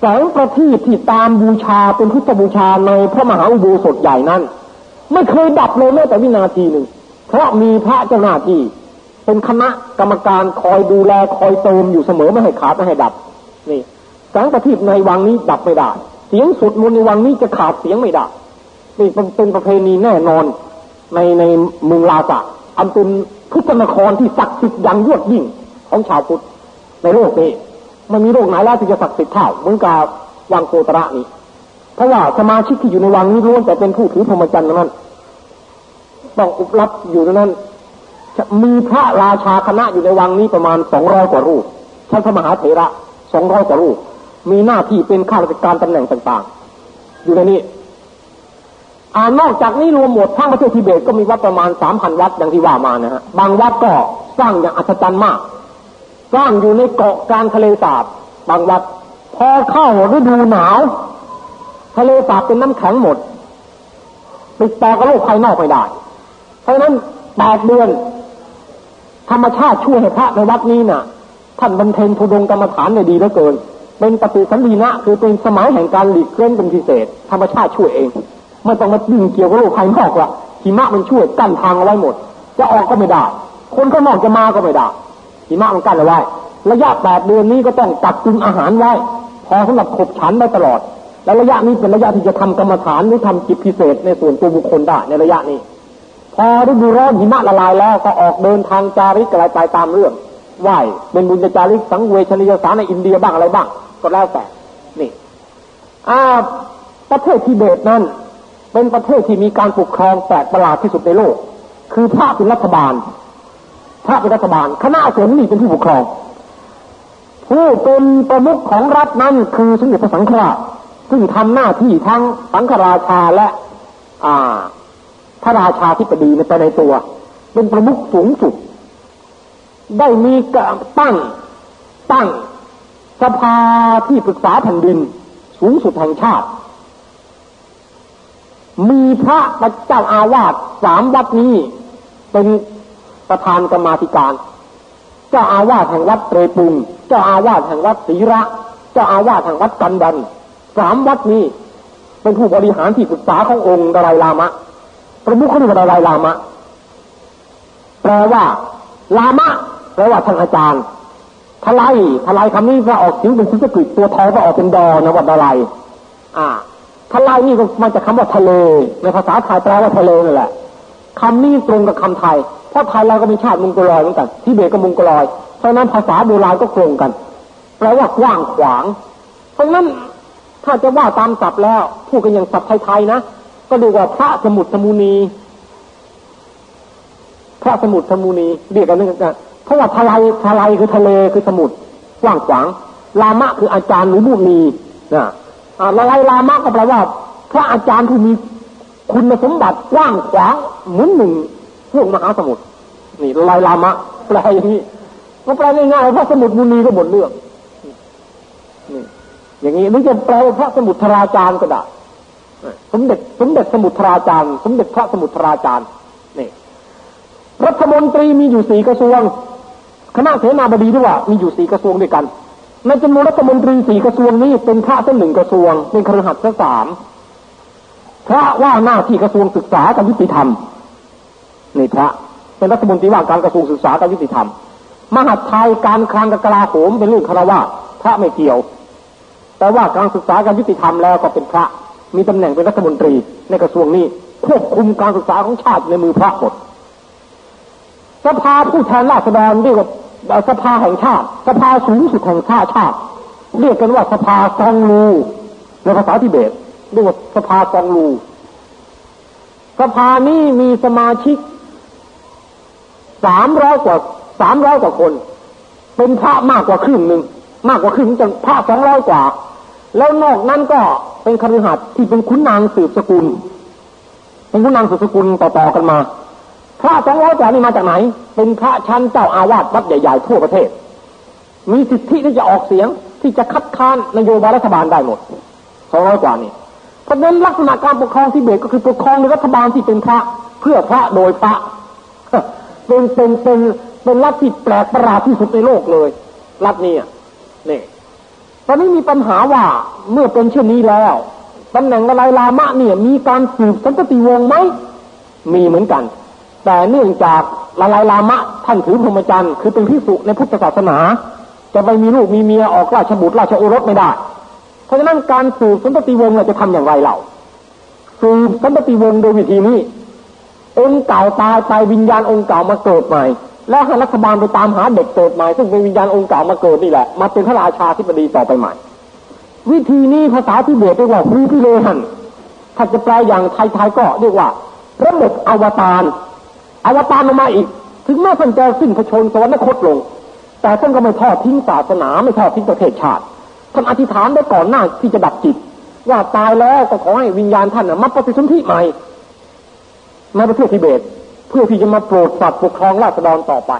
S1: แสงประทีปที่ตามบูชาเป็นพุทธบูชาในพระมหาอุโบสถใหญ่นั้น ไม่เคยดับเลยแม้แต่วินาทีหนึ่ง เพราะมีพระเจ้าหน้าที่ เป็นคณะกรรมการคอยดูแลคอยเติมอยู่เสมอไม่ให้ขาดไม่ให้ดับ นี่แสงประทีปในวังนี้ดับไม่ได้ สียงสวดมนต์ในวังนี้จะขาดเสียงไม่ได้นี่เป็นประเพณีแน่นอนในในเมืองลาสะอันเป็นพุทธนครที่ศักดิ์สิทธิ์อย่างยวดยิ่งของชาวพุทธในโลกนี้มันมีโลกไหนแล้วที่จะศักดิ์สิทธิ์เท่าเหมือนกับวังโกตระนี้เพราะว่าสมาชิกที่อยู่ในวังนี้ล้วนแต่เป็นผู้ถือพรหมจรรย์นั้นต้องอุปรับอยู่นั้นมีพระราชาคณะอยู่ในวังนี้ประมาณสองร้อยกว่ารูปชั้นพระมหาเถระสองร้อยกว่ารูป มีหน้าที่เป็นข้าราชการตำแหน่งต่างๆ อยู่ในนี้อ่านอกจากนี้รวมหมดทั้งประเทศทิเบตก็มีวัดประมาณสามพันวัดอย่างที่ว่ามานะฮะบางวัดก็สร้างอย่างอัศจรรย์มาก สร้างอยู่ในเกาะกลางทะเลสาบบางวัด พอเข้าฤดูหนาว ทะเลสาบเป็นน้ำแข็งหมดติดต่อกับโลกภายนอกไม่ได้ เพราะนั้นแปดเดือน ธรรมชาติช่วยให้พระในวัดนี้นะ่ะ ท่านบรรเทนทุดงกรรมฐานในดีเหลือเกิน เป็นปฏิสันดีนะคือเป็นสมัยแห่งการหลีกเล่นเป็นพิเศษ ธรรมชาติช่วยเองไม่ต้องมาดึงเกี่ยวกับโลกภายนอกละหิมะมันช่วยกั้นทางเอาไว้หมด จะออกก็ไม่ได้ คนข้างนอกจะมาก็ไม่ได้หิมะมันกั้นเอาไว้ระยะแปดเดือนนี้ก็ต้องตักตุนอาหารไว้พอสำหรับขบฉันได้ตลอด และระยะนี้เป็นระยะที่จะทำกรรมฐานหรือทำจิตพิเศษในส่วนตัวบุคคลได้ในระยะนี้ พอฤดูร้อนหิมะละลายแล้วก็ออกเดินทางจาริกอะไรไปตามเรื่องไหวเป็นบุญจาริกสังเวชนียสารในอินเดียบ้างอะไรบ้าง ก็แล้วแต่ นี่อาประเทศทิเบตนั้น เป็นประเทศที่มีการปกครองแปลกประหลาดที่สุดในโลก คือพระเป็นรัฐบาล พระเป็นรัฐบาล คณะสงฆ์นี่เป็นผู้ปกครอง ผู้เป็นประมุขของรัฐนั้นคือสมเด็จพระสังฆราชซึ่งทำหน้าที่ทั้งสังฆราชาและอ่าพระราชาที่ปดีในไปในตัว เป็นประมุขสูงสุด ได้มีการตั้งตั้ง สภาที่ปรึกษาแผ่นดินสูงสุดแห่งชาติ มีพระพระเจ้าอาวาสสามวัดนี้เป็นประธานกรรมาธิการ เจ้าอาวาสแห่งวัดเตรปุง เจ้าอาวาสแห่งวัดศรีระ เจ้าอาวาสแห่งวัดกันดันสามวัดนี้เป็นผู้บริหารที่ปรึกษาขององค์ดารายลามะประมุขของดารายลามะ แปลว่า ลามะแปลว่าท่านอาจารย์ ทลายทลายคำนี้จะออกเสียงเป็นสันสกฤตตัวทอก็ออกเป็นดอนะวัดดารายอ่าทลายนี่ก็มาจากคาว่าทะเลในภาษาไทยแปลว่าทะเลนั่นแหละคำนี้ตรงกับคำไทย เพราะไทยเราก็มีชาติมุงกลอยเหมือนกันที่เบตก็มุงกลอย เพราะนั้นภาษาโบราณก็ตรงกัน แปลว่ากว้างขวาง เพราะนั้นถ้าจะว่าตามศัพท์แล้วพูดกันอย่างศัพท์ไทยๆนะ ก็ดูว่าพระสมุทรสมุนี พระสมุทรสมุนีเรียกกันนึกกัน เพราะว่าทลายทลายคือทะเลคือสมุทร
S2: กว้างขวาง ลามะคืออาจารย์หรือผู้มีนะละลายลามะก็แปลว่า พระอาจารย์ที่มีคุณสมบัติกว้างขวางเหมือนหนึ่งพวกมหาสมุทรนี่ละลายลามะแปลอย่างนี้ก็แปลง่ายๆพระสมุทรมุนีก็หมดเรื่องนี่อย่างนี้นึกจะแปลพระสมุทรราจารย์ก็ได้สมเด็จสมเด็จสมุทราจารย์ สมเด็จพระสมุทราจารย์นี่รัฐมนตรีมีอยู่สี่กระทรวง คณะเสนาบดีด้วยว่ามีอยู่สี่กระทรวงด้วยกันในจำนวนรัฐมนตรีสี่กระทรวงนี้เป็นพระเส้นหนึ่งกระทรวง เป็นครหัสถ์สามพระว่าหน้าที่กระทรวงศึกษากับยุติธรรมในพระเป็นรัฐมนตรีว่าการกระทรวงศึกษากับยุติธรรม มหาไทยการคลังกับกลาโหมเป็นเรื่องคารวะพระไม่เกี่ยว แต่ว่าการศึกษาการยุติธรรมแล้วก็เป็นพระมีตำแหน่งเป็นรัฐมนตรีในกระทรวงนี้ควบคุมการศึกษาของชาติในมือพระหมด สภาผู้แทนราษฎรเรียกว่าสภาแห่งชาติ สภาสูงสุดแห่งชาติชาติ เรียกกันว่าสภาซองลูในภาษาทิเบตเรียกว่าสภาซองลูสภานี้มีสมาชิกสามร้อยกว่าสามร้อยกว่าคน เป็นพระมากกว่าครึ่งหนึ่งมากกว่าครึ่งจะพระสองร้อยกว่า แล้วนอกนั้นก็เป็นคฤหัสถ์ที่เป็นขุนนางสืบสกุล เป็นขุนนางสืบสกุลต่อๆกันมา พระสองร้อยกว่านี่มาจากไหน เป็นพระชั้นเจ้าอาวาสวัดใหญ่ๆทั่วประเทศ มีสิทธิที่จะออกเสียงที่จะคัดค้านนโยบายรัฐบาลได้หมดสองร้อยกว่านี่เพราะนั้นลักษณะการปกครองที่เบตก็คือปกครองในรัฐบาลที่เป็นพระเพื่อพระโดยพระ เป็นเป็นเป็นเป็นรัฐที่แปลกประหลาดที่สุดในโลกเลย รัฐนี้นี่ตอนนี้มีปัญหาว่าเมื่อเป็นเช่นนี้แล้วตำแหน่งอะไรลามะเนี่ย มีการสืบสันตติวงศ์ไหมมีเหมือนกัน แต่เนื่องจากละลายลามะท่านถือพรหมจรรย์ คือเป็นพิสุในพุทธศาสนา จะไปมีลูกมีเมียออกราชบุตรราชโอรสไม่ได้ เพราะฉะนั้นการสืบสันตติวงศ์เราจะทำอย่างไรเราสืบสันตติวงศ์โดยวิธีนี้ องค์เก่าตายไปวิญญาณองค์เก่ามาเกิดใหม่ แล้วให้รัฐบาลไปตามหาเด็กเกิดใหม่ซึ่งเป็นวิญญาณองค์เก่ามาเกิดนี่แหละมาเป็นพระราชาธิบดีต่อไปใหม่ วิธีนี้ภาษาที่เบตเรียกว่าภูพิเลหันถ้าจะแปลอย่างไทยๆก็เรียกว่าระบบอวตาร อวตารลงมาอีก ถึงแม้ท่านจะสิ้นพระชนสวรรคตลง แต่ท่านก็ไม่ทอดทิ้งศาสนาไม่ทอดทิ้งประเทศชาติท่านอธิษฐานได้ก่อนหน้าที่จะดับจิต ว่าตายแล้วก็ขอให้วิญญาณท่านมาปฏิสนธิใหม่ในประเทศทิเบต เพื่อที่จะมาโปรดสัตว์ปกครองราษฎรต่อไป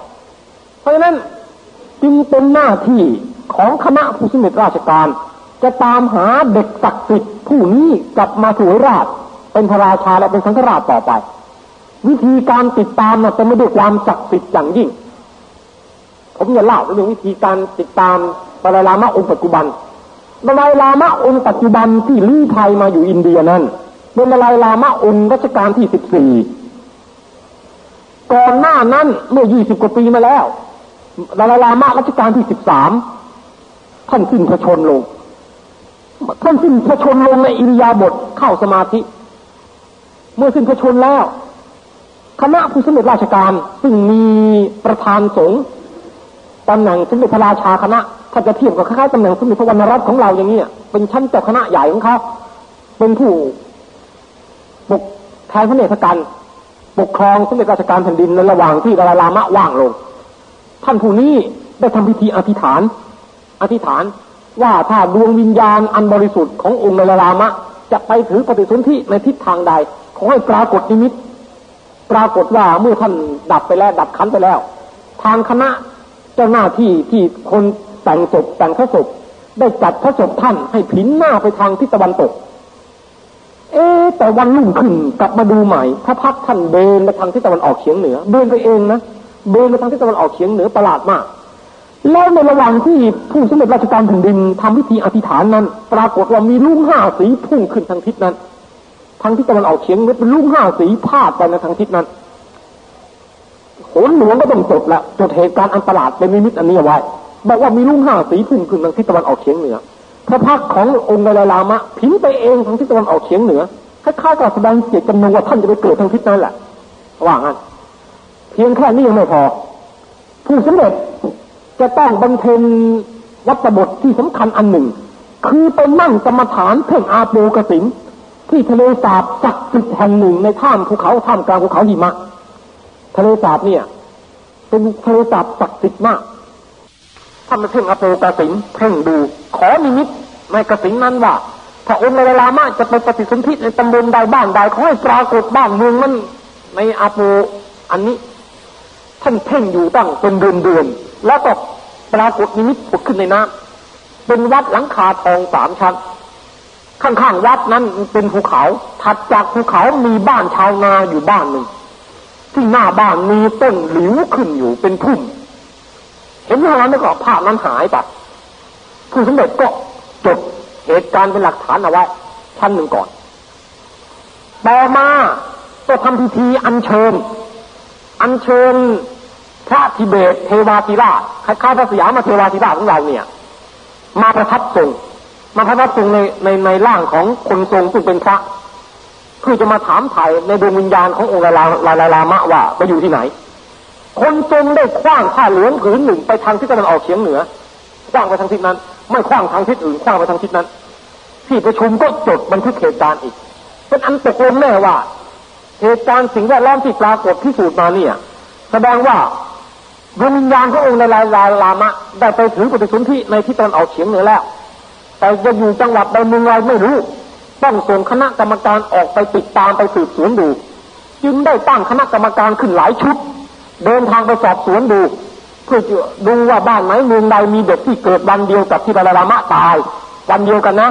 S2: เพราะฉะนั้นจึงเป็นหน้าที่ของคณะผู้สำเร็จราชการ จะตามหาเด็กศักดิ์สิทธิ์ผู้นี้กลับมาสวยราชเป็นพระราชาและเป็นสังฆราชต่อไป วิธีการติดตามจะไม่ด้วยความศักดิ์สิทธิ์อย่างยิ่ง ผมจะเล่าเรื่องวิธีการติดตามบาลามะองค์ปัจจุบันบาลลามะองค์ปัจจุบันที่ลี้ภัยมาอยู่อินเดียนั้นเป็นบาลามะองค์รัชกาลที่สิบสี่ก่อนหน้านั้นเมื่อยี่สิบกว่าปีมาแล้วดาราลามะรัชกาลที่สิบสามท่านสิ้นพระชนลงท่านสิ้นพระชนลงในอิริยาบถเข้าสมาธิ เมื่อสิ้นพระชนแล้ว คณะผู้สำเร็จราชการซึ่งมีประธานสงฆ์ตำแหน่งสมเด็จพระราชาคณะถ้าจะเทียบกับคล้ายๆตำแหน่งสมเด็จพระวรรณรัตน์ของเราอย่างนี้เป็นชั้นเจ้าคณะใหญ่ของเขาเป็นผู้ปกแทนพระเนตรกันปกครองสมเด็จราชการแผ่นดินในระหว่างที่ดาราลามะว่างลง ท่านผู้นี้ได้ทำพิธีอธิษฐาน อธิษฐานว่าถ้าดวงวิญญาณอันบริสุทธิ์ขององค์ดาราลามะ จะไปถือปฏิสนธิในทิศทางใด ขอให้ปรากฏนิมิต ปรากฏว่าเมื่อท่านดับไปแล้ว ดับขันไปแล้ว ทางคณะเจ้าหน้าที่ที่คนแต่งศพแต่งพระศพได้จัดพระศพท่านให้ผินหน้าไปทางทิศตะวันตก เอ๊แต่วันรุ่งขึ้นกลับมาดูใหม่พระพักท่านเดินไปทางทิศตะวันออกเฉียงเหนือเดินไปเองนะเดินไปทางทิศตะวันออกเฉียงเหนือประหลาดมากแล้วในระหว่างที่ผู้สมเด็จราชการแผ่นดินทำพิธีอธิษฐานนั้น ปรากฏว่ามีลุ่งห้าสีพุ่งขึ้นทางทิศนั้น ทางทิศตะวันออกเฉียงเหนือเป็นลุ่งห้าสีพาดไปในทางทิศนั้นโหนหลวงก็ต้องจดละจดเหตุการณ์อันประหลาดเป็นมิมิตอันนี้ไว้บอกว่ามีลุ่งห้าสีพุ่งขึ้นทางทิศตะวันออกเฉียงเหนือพระพักขององค์ดาลามะผินไปเองทางทิศตะวันออกเฉียงเหนือคล้ายๆกับแสดงเจตจำนงว่าท่านจะไปเกิดทางทิศนั้นแหละว่างั้นเพียงแค่นี้ยังไม่พอ ผู้สำเร็จจะต้องบำเพ็ญวัตบทที่สำคัญอันหนึ่ง คือไปนั่งกรรมฐานเพ่งอาโปกสิน ที่ทะเลสาบศักดิ์สิทธิ์แห่งหนึ่งในถ้ำภูเขาถ้ำกลางภูเขาหิมะ ทะเลสาบเนี่ย เป็นทะเลสาบศักดิ์สิทธิ์มากท่านมาเพ่งอโปกสิงเพ่งดู ขอนิมิตในกสิงนั้นว่าถ้าองค์ในเวลามากจะไปปฏิสนธิในตำบลใดบ้านใดขอให้ปรากฏบ้านเมืองนั้นในอาโปอันนี้ ท่านเพ่งอยู่ตั้งเป็นเดือนเดือนแล้วก็ปรากฏนิมิตผุดขึ้นในน้ำเป็นวัดหลังคาทองสามชั้น ข้างๆวัดนั้นเป็นภูเขา ถัดจากภูเขามีบ้านชาวนาอยู่บ้านหนึ่ง ที่หน้าบ้านมีต้นหลิวขึ้นอยู่เป็นพุ่ม เห็นเท่านั้นแล้วก็ภาพนั้นหายไปผู้สมเด็จก็จดเหตุการณ์เป็นหลักฐานเอาไว้ชั้นหนึ่งก่อน ต่อมาก็ทำพิธีอัญเชิญ อัญเชิญพระทิเบตเทวาธิราชคล้ายๆพระสยามเทวาธิราชของเราเนี่ย มาประทับทรง มาประทับทรงในในในร่างของคนทรงซึ่งเป็นพระเพื่อจะมาถามไถ่ในดวงวิญญาณขององค์ลาลาลาลามะว่าไปอยู่ที่ไหน คนทรงได้คว้างผ้าเหลืองผืนหนึ่งไปทางทิศตะวันออกเฉียงเหนือคว้างไปทางทิศนั้น ไม่คว้างทางทิศอื่นคว้างไปทางทิศนั้น ที่ประชุมก็จดบันทึกเหตุการณ์อีกเป็นอันตกลงแน่ว่า เหตุการณ์สิ่งแวดล้อมที่ปรากฏพิสูจน์มาเนี่ย แสดงว่าดวงวิญญาณขององค์ลายลาลามะ ได้ไปถือปฏิสนธิในทิศตะวันออกเฉียงเหนือแล้ว แต่จะอยู่จังหวัดใดเมืองไรไม่รู้ ต้องส่งคณะกรรมการออกไปติดตามไปสืบสวนดู จึงได้ตั้งคณะกรรมการขึ้นหลายชุด เดินทางไปสอบสวนดู เพื่อจะดูว่าบ้านไหนเมืองใดมีเด็กที่เกิดวันเดียวกับที่ลาลามะตาย วันเดียวกันนะ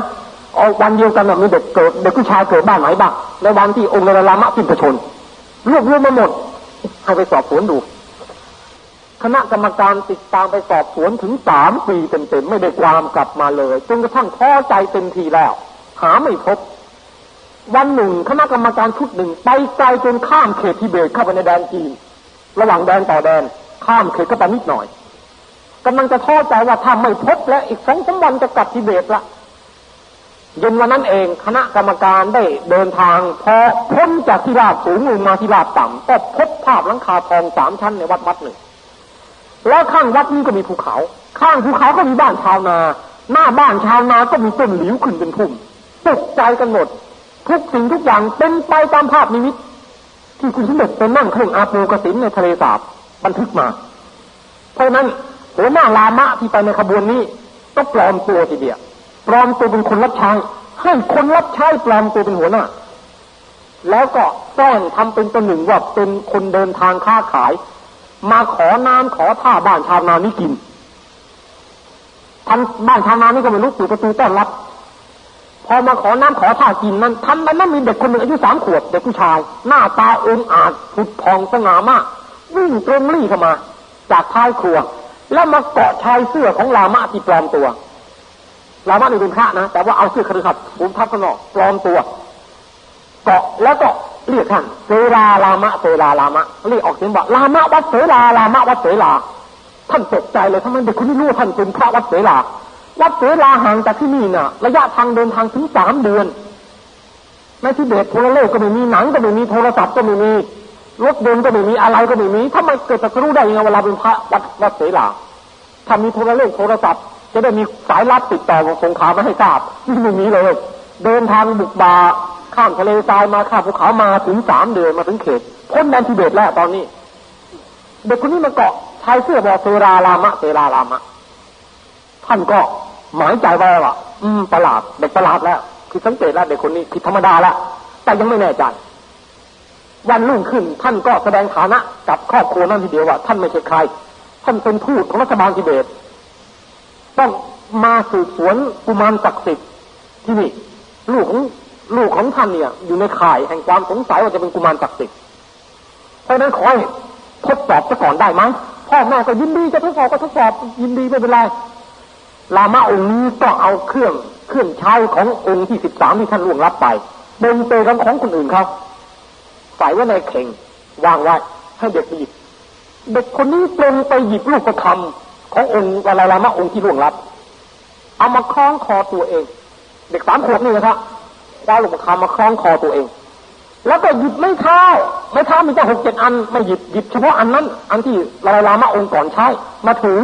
S2: เอาวันเดียวกันมีเด็กเกิดเด็กผู้ชายเกิดบ้านไหนบ้างในวันที่องค์ลาลามะสิ้นพระชนรวบรวมมาหมดให้ไปสอบสวนดู คณะกรรมการติดตามไปสอบสวนถึงสามปีเต็มๆไม่ได้ความกลับมาเลยจนกระทั่งท้อใจเต็มทีแล้ว หาไม่พบ วันหนึ่งคณะกรรมการชุดหนึ่งไปไกลจนข้ามเขตทิเบตเข้าไปในแดนจีนระหว่างแดนต่อแดน ข้ามเขตก็ไปนิดหน่อยกำลังจะท้อใจว่าถ้าไม่พบและอีกสองสามวันจะกลับทิเบตละเย็นวันนั้นเองคณะกรรมการได้เดินทางพอพ้นจากที่ราบสูงลงมาที่ราบต่ำก็พบภาพหลังคาทองสามชั้นในวัดวัดหนึ่ง แล้วข้างวัดนี้ก็มีภูเขา ข้างภูเขาก็มีบ้านชาวนา หน้าบ้านชาวนาก็มีต้นหลิวขึ้นเป็นพุ่มตกใจกันหมด ทุกสิ่งทุกอย่างเป็นไปตามภาพนิมิตที่คุณสมเด็จเป็นนั่งเครื่องอาปูกระสินในทะเลสาบบันทึกมา เพราะนั้นหัวหน้าลามะที่ไปในขบวนนี้ต้องปลอมตัวทีเดียวปลอมตัวเป็นคนรับใช้ให้คนรับใช้ปลอมตัวเป็นหัวหน้า แล้วก็แกล้งทำเป็นตัวหนึ่งว่าเป็นคนเดินทางค้าขาย มาขอน้ำขอท่าบ้านชาวนานี้กินทันบ้านชาวนานี่ก็ไม่รู้ปิดประตูต้อนรับ พอมาขอน้ำขอท่ากินนั้นทันนั้นมีเด็กคนหนึ่งอายุสามขวบเด็กผู้ชาย หน้าตาองอาจผุดพองสง่ามากวิ่งตรงรี่เข้ามา จากท้ายครัว แล้วมาเกาะชายเสื้อของลามะที่ปลอมตัวลามะนี่เป็นพระนะแต่ว่าเอาเสื้อคฤหัสถ์ผมทับข้างนอกปลอมตัว เกาะแล้วก็ เรียกท่านเสลาลามะเสลาลามะเรียกออกเสียงว่าลามะวัดเสลาลามะวัดเสลาท่านตกใจเลยทำไมเด็กคนนี้รู้ท่านเป็นพระวัดเสลาวัดเสลาห่างจากที่นี่น่ะ ระยะทางเดินทางถึงสามเดือนในทิเบตโทรเลขก็ไม่มีหนังก็ไม่มีโทรศัพท์ก็ไม่มีรถยนต์ก็ไม่มีอะไรก็ไม่มีทำไมเกิดตะรู้ได้ยังไงเวลาเป็นพระวัดวัดเสลาถ้ามีโทรเลขโทรศัพท์ จะได้มีสายลับติดต่อของสงขลามาให้ทราบนี่ไม่มีเลยเดินทางบุกบา ข้ามทะเลทรายมาข้ามภูเขามาถึงสามเดือนมาถึงเขตพ้นแดนทิเบตแล้วตอนนี้ เด็กคนนี้มาเกาะชายเสื้อบอกเซราลามะเซราลามะ ท่านก็หมายใจไว้ว่าอืมประหลาดเด็กประหลาดแล้วคือสังเกตแล้วเด็กคนนี้คือธรรมดาแล้วแต่ยังไม่แน่ใจวันรุ่งขึ้นท่านก็แสดงฐานะกับครอบครัวนั่นทีเดียวว่า ท่านไม่ใช่ใคร ท่านเป็นทูตของรัฐบาลทิเบต ต้องมาสืบสวนกุมารศักดิ์สิทธิ์ที่นี่ลูกของ ลูกของท่านเนี่ย อยู่ในข่ายแห่งความสงสัยว่าจะเป็นกุมารศักดิ์สิทธิ์เพราะนั้นขอให้ทดสอบซะก่อนได้ไหมพ่อแม่ก็ยินดีจะทดสอบก็ทดสอบยินดีไม่เป็นไรลามาองค์นี้ก็เอาเครื่องเครื่องใช้ขององค์ที่สิบสามที่ท่านล่วงรับไปเดินเตะกันของคนอื่นเขาใส่ไว้ในเข่งวางไว้ให้เด็กหยิบ เด็กคนนี้ตรงไปหยิบลูกประคำขององค์วลาลามะองค์ที่ล่วงรับ เอามาคล้องคอตัวเอง เด็กสามขวบนี่นะครับ คว้าลูกประคำมาคล้องคอตัวเอง แล้วก็หยิบไม่เท้าไม่เท้ามีแค่หกเจ็ดอันไม่หยิบหยิบเฉพาะอันนั้น อันที่ลาลามะองค์ก่อนใช้มาถือ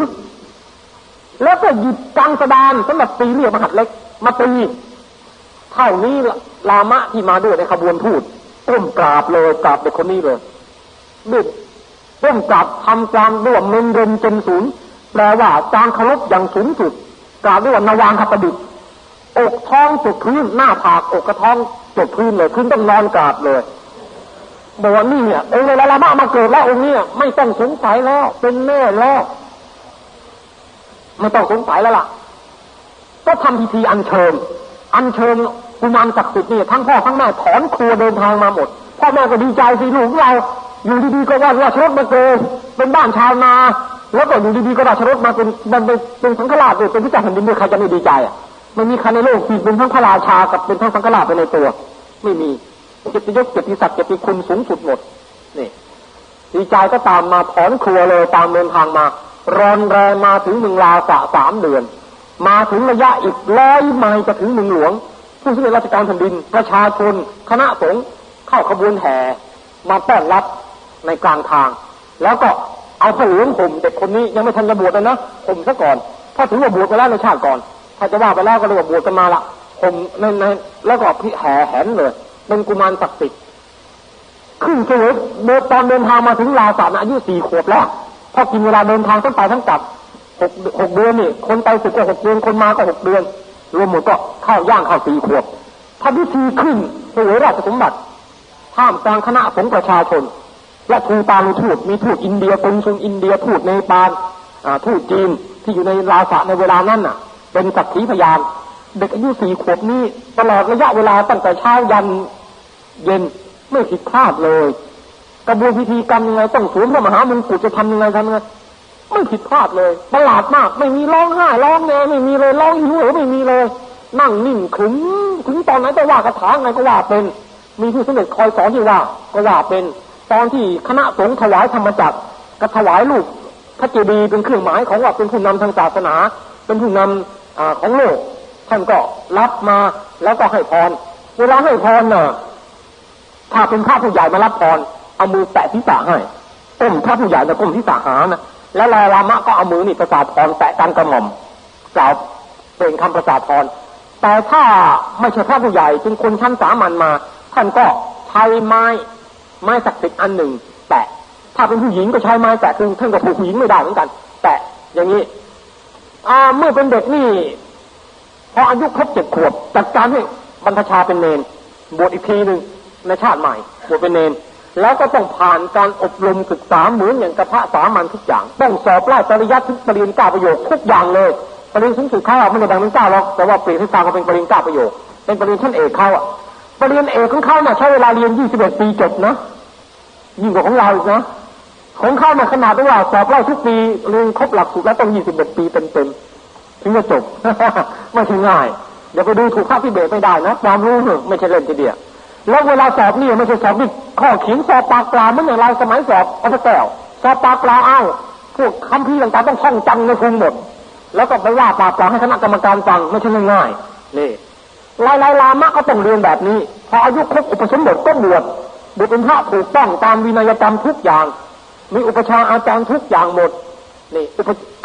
S2: แล้วก็หยิบกังสดานสำหรับตีเรียกมหัดเล็กมาตีเท่านี้ลามะที่มาด้วยในขบวนทูตก้มกราบเลยกราบเด็กคนนี้เลยดึกก้มกราบทำการร่วมเมนเรนจนศูนย์แปลว่าการเคารพอย่างสูงสุดกล่าวด้วยว่านวางคประดิษฐ์ อกท้องจุดพื้นหน้าผากอกกระท้องจุดพื้นเลยพื้นต้องนอนกราบเลยบอกว่านี่เนี่ยองค์ในลาลามามาเกิดแล้วองค์เนี้ไม่ต้องสงสัยแล้วเป็นแน่แล้วไม่ต้องสงสัยแล้วล่ะ ก็ทำพิธีอัญเชิญ อัญเชิญกุมารศักดิ์สิทธิ์นี่ทั้งพ่อทั้งแม่ถอนครัวเดินทางมาหมดพ่อแม่ก็ดีใจสิลูกเราอยู่ดีๆก็ว่าราชรถมาเกิดเป็นบ้านชาวนาแล้วก็อยู่ดีๆก็ราชรถมาเป็นเป็นเป็นสังฆราชด้วยเป็นพระเจ้าแผ่นดินด้วยใครจะไม่ดีใจอะ ไม่มีใครในโลกที่เป็นทั้งพระราชากับเป็นทั้งสังฆราชไปในตัว ไม่มีเกียรติยศเกียรติศักดิ์เกียรติคุณสูงสุดหมดนี่ดีใจก็ตามมาถอนครัวเลยตามเดินทางมารอนแรงมาถึงเมืองลาสะสามเดือน มาถึงระยะอีกร้อยไมล์จะถึงเมืองหลวง ผู้ที่เป็นราชการแผ่นดิน ประชาชน คณะสงฆ์เข้าขบวนแห่มาต้อนรับในกลางทาง แล้วก็เอาผ้าเหลืองห่มเด็กคนนี้ยังไม่ทันจะบวชเลยนะห่มซะก่อนพอถึงว่าบวชไปแล้วในชาติก่อน ถ้าจะว่าไปแล้วก็เรียกว่าบวชกันมาละห่มในในแล้วก็พี่แห่แหนเลย เป็นกุมารศักดิ์สิทธิ์ขึ้นเฉลยเดินตอนเดินทางมาถึงลาสานอายุสี่ขวบแล้วพอกินเวลาเดินทางทั้งไปทั้งกลับหกหกเดือนนี่คนไปสึกก็หกเดือนคนมาก็หกเดือน รวมหมดก็เข้าย่างเข้าสี่ขวบทำพิธีขึ้นเฉลยราชสมบัติท่ามกลางคณะสงฆ์ประชาชน และทูตานุทูตมีทูตอินเดียกงสุลอินเดียทูตในปานทูตจีนที่อยู่ในลาสาในเวลานั้นน่ะ เป็นสักขีพยาน เด็กอายุสี่ขวบนี้ตลอดระยะเวลาตั้งแต่เช้ายันเย็นไม่ผิดพลาดเลย กระบวนพิธีกรรมยังไงต้องสวมพระมหามงกุฎจะทำยังไงทำยังไงไม่ผิดพลาดเลยประหลาดมาก ไม่มีร้องไห้ร้องแงไม่มีเลยร้องหิวไม่มีเลย นั่งนิ่งขึงถึงตอนนั้นจะว่ากระถางไงก็ว่าเป็น มีผู้สมเด็จคอยสอนที่ว่าก็ว่าเป็น ตอนที่คณะสงฆ์ถวายธรรมจักรก็ถวายลูกพระเจดีย์เป็นเครื่องหมายของว่าเป็นผู้นำทางศาสนา เป็นผู้นำ อของโลกท่านก็รับมาแล้วก็ให้พรเวลาให้พรน่ะถ้าเป็นพระผู้ใหญ่มารับพรเอามือแตะที่สาให้ก้มพระผู้ใหญ่จะก้มที่สาหานะแล้วลาลามะก็เอามือนี่ประสาทพรแตะกันกระหม่อมกล่าวเป็นคำประสาทพรแต่ถ้าไม่ใช่พระผู้ใหญ่เป็นคนชั้นสามัญมา ท่านก็ใช้ไม้ไม้ศักดิ์สิทธิ์อันหนึ่ง แตะถ้าเป็นผู้หญิงก็ใช้ไม้แตะคือท่านก็ถูกผู้หญิงไม่ได้เหมือนกัน แตะอย่างนี้ เมื่อเป็นเด็กนี่พออายุครบเจ็ดขวบจัดการให้บรรพชาเป็นเนนบวชอีกทีหนึ่งในชาติใหม่บวชเป็นเนนแล้วก็ต้องผ่านการอบรมศึกษาเหมือนอย่างกระพะสามัญทุกอย่าง ต้องสอบไล่ปริยัติทุกปริญญาประโยคทุกอย่างเลยปริญญาสูงสุดเขาไม่ได้แบ่งเป็นเก้าหรอกแต่ว่าเปลี่ยนให้ฟังเขาเป็นปริญญาประโยค เป็นปริญญาชั้นเอกเขาอะปริญญาเอกของเขาเนี่ยใช้เวลาเรียนยี่สิบเอ็ดปีจบนะยิ่งกว่าของเราอีกนะ ของเข้าเนี่ยขนาดที่ว่าสอบไล่ทุกปีเรียนครบหลักสูตรแล้วต้องยี่สิบเอ็ดปีเต็มๆถึงจะจบไม่ใช่ง่ายเดี๋ยวไปดูถูกข้าพิเบตไม่ได้นะความรู้เหรอไม่ใช่เล่นทีเดียวแล้วเวลาสอบนี่ไม่ใช่สอบนี่ข้อเขียนสอบปากปลาเมื่ออย่างไรสมัยสอบอัลแก้วสอบปากปลาอ้าวพวกคำพีต่างๆต้องท่องจำในคุงหมด แล้วก็ไปว่าปากปลาให้คณะกรรมการฟังไม่ใช่ง่ายๆนี่ลายลายลามะก็ต้องเรียนแบบนี้ พออายุครบอุปสมบทก็บวชบวชเป็นพระถูกต้องตามวินัยกรรมทุกอย่าง มีอุปชาอาจารย์ทุกอย่างหมดนี่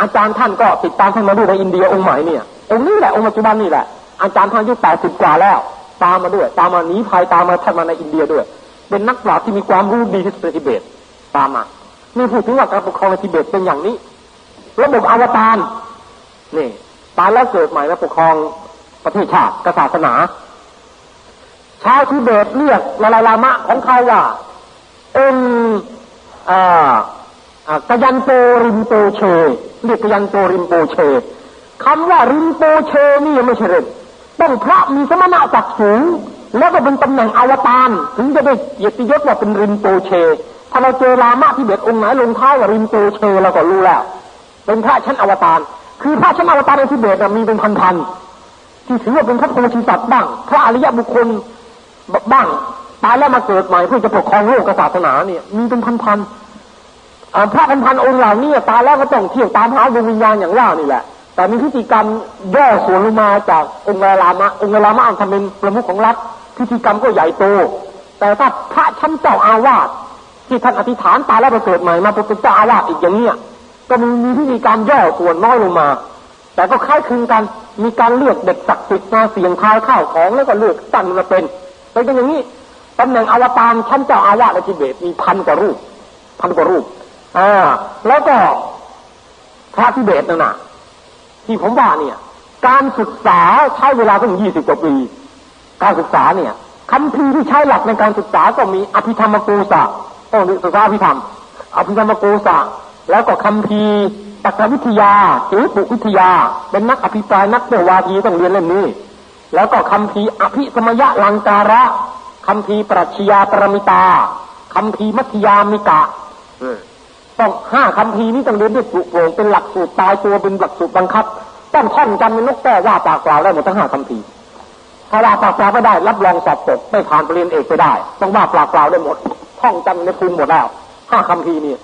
S2: อาจารย์ท่านก็ติดตามท่านมาดูในอินเดียองค์ใหม่เนี่ยองค์นี้แหละองค์ปัจจุบันนี่แหละ อาจารย์ท่านอายุแปดสิบกว่าแล้ว ตามมาด้วย ตามมาหนีภัยตามมาท่านมาในอินเดียด้วย เป็นนักปราชญ์ที่มีความรู้ดีที่สุดในทิเบตตามมานี่พูดถึงว่าการปกครองในทิเบตเป็นอย่างนี้ ระบบอวตารนี่ตายแล้วเกิดใหม่แล้วปกครองประเทศชาติศาสนาชาวทิเบตเรียกดาไลลามะของเขาว่าเอ็น กยันโตริมโปเชเรียกกยันโตริมโปเชคำว่าริมโปเชนี่ไม่ใช่เรื่องต้องพระมีสมณะศักดิ์สูงแล้วก็เป็นตำแหน่งอวตารถึงจะได้เกียรติยศว่าเป็นริมโปเช ถ้าเราเจอลามะที่เบ็ดองค์ไหนลงท้ายว่าริมโปเชเราก็รู้แล้ว เป็นพระชั้นอวตารคือพระชั้นอวตารในทิเบตมีเป็นพันๆที่ถือว่าเป็นพระโพธิสัตว์บ้าง พระอริยบุคคลบ้าง ตายแล้วมาเกิดใหม่เพื่อจะปกครองโลกศาสนาเนี่ย มีเป็นพันๆพระพันๆองค์เหล่านี้ตายแล้วก็ต้องเที่ยวตามหาดวงวิญญาณอย่างว่านี่แหละ แต่มีพิธีกรรมย่อส่วนลงมาจากองค์ลามะองค์ลามะทำเป็นประมุขของรัฐพิธีกรรมก็ใหญ่โต แต่ถ้าพระชั้นเจ้าอาวาสที่ท่านอธิษฐานตายแล้วไปเกิดใหม่มาเป็นเจ้าอาวาสอีกอย่างเนี้ยก็มีมีพิธีการมย่อส่วนน้อยลงมา แต่ก็คล้ายคลึงกันมีการเลือกเด็กศักดิ์สิทธิ์มาเสี่ยงทายข้าวของแล้วก็เลือกตั้งมาเป็นเป็นอย่างนี้ ตำแหน่งอวตารชั้นเจ้าอาวาสในทิเบตมีพันกว่ารูป พันกว่ารูปอ่าแล้วก็พระทิเบตนั่นน่ะ ที่ผมว่าเนี่ย การศึกษาใช้เวลาตั้งยี่สิบกว่าปี การศึกษาเนี่ยคำพีที่ใช้หลักในการศึกษาก็มีอภิธรรมกูสะต้องศึกษาอภิธรรม อภิธรรมกูสะแล้วก็คำพีตักวิทยาจิปุวิทยา เป็นนักอภิปรายนักเตวาทีต้องเรียนเล่มนี้ แล้วก็คำพีอภิสมยะลังการะ คำพีปรัชญาปรมิตาคำพีมัธยามิกะต้องห้าคำพีนี้ต้องเรียนด้วยปลุกโปร่งเป็นหลักสูตรตายตัวเป็นหลักสูตรบังคับ ต้องท่องจำเป็นนกแก้ว่าปากเปล่าได้หมดทั้งห้าคำพีถ้าว่าปากเปล่าไม่ได้ รับรองสอบตกไม่ผ่านปริญญาเอกไปได้ ต้องว่าปากเปล่าได้หมด ท่องจำในภูมิหมดแล้วห้าคำพีนี่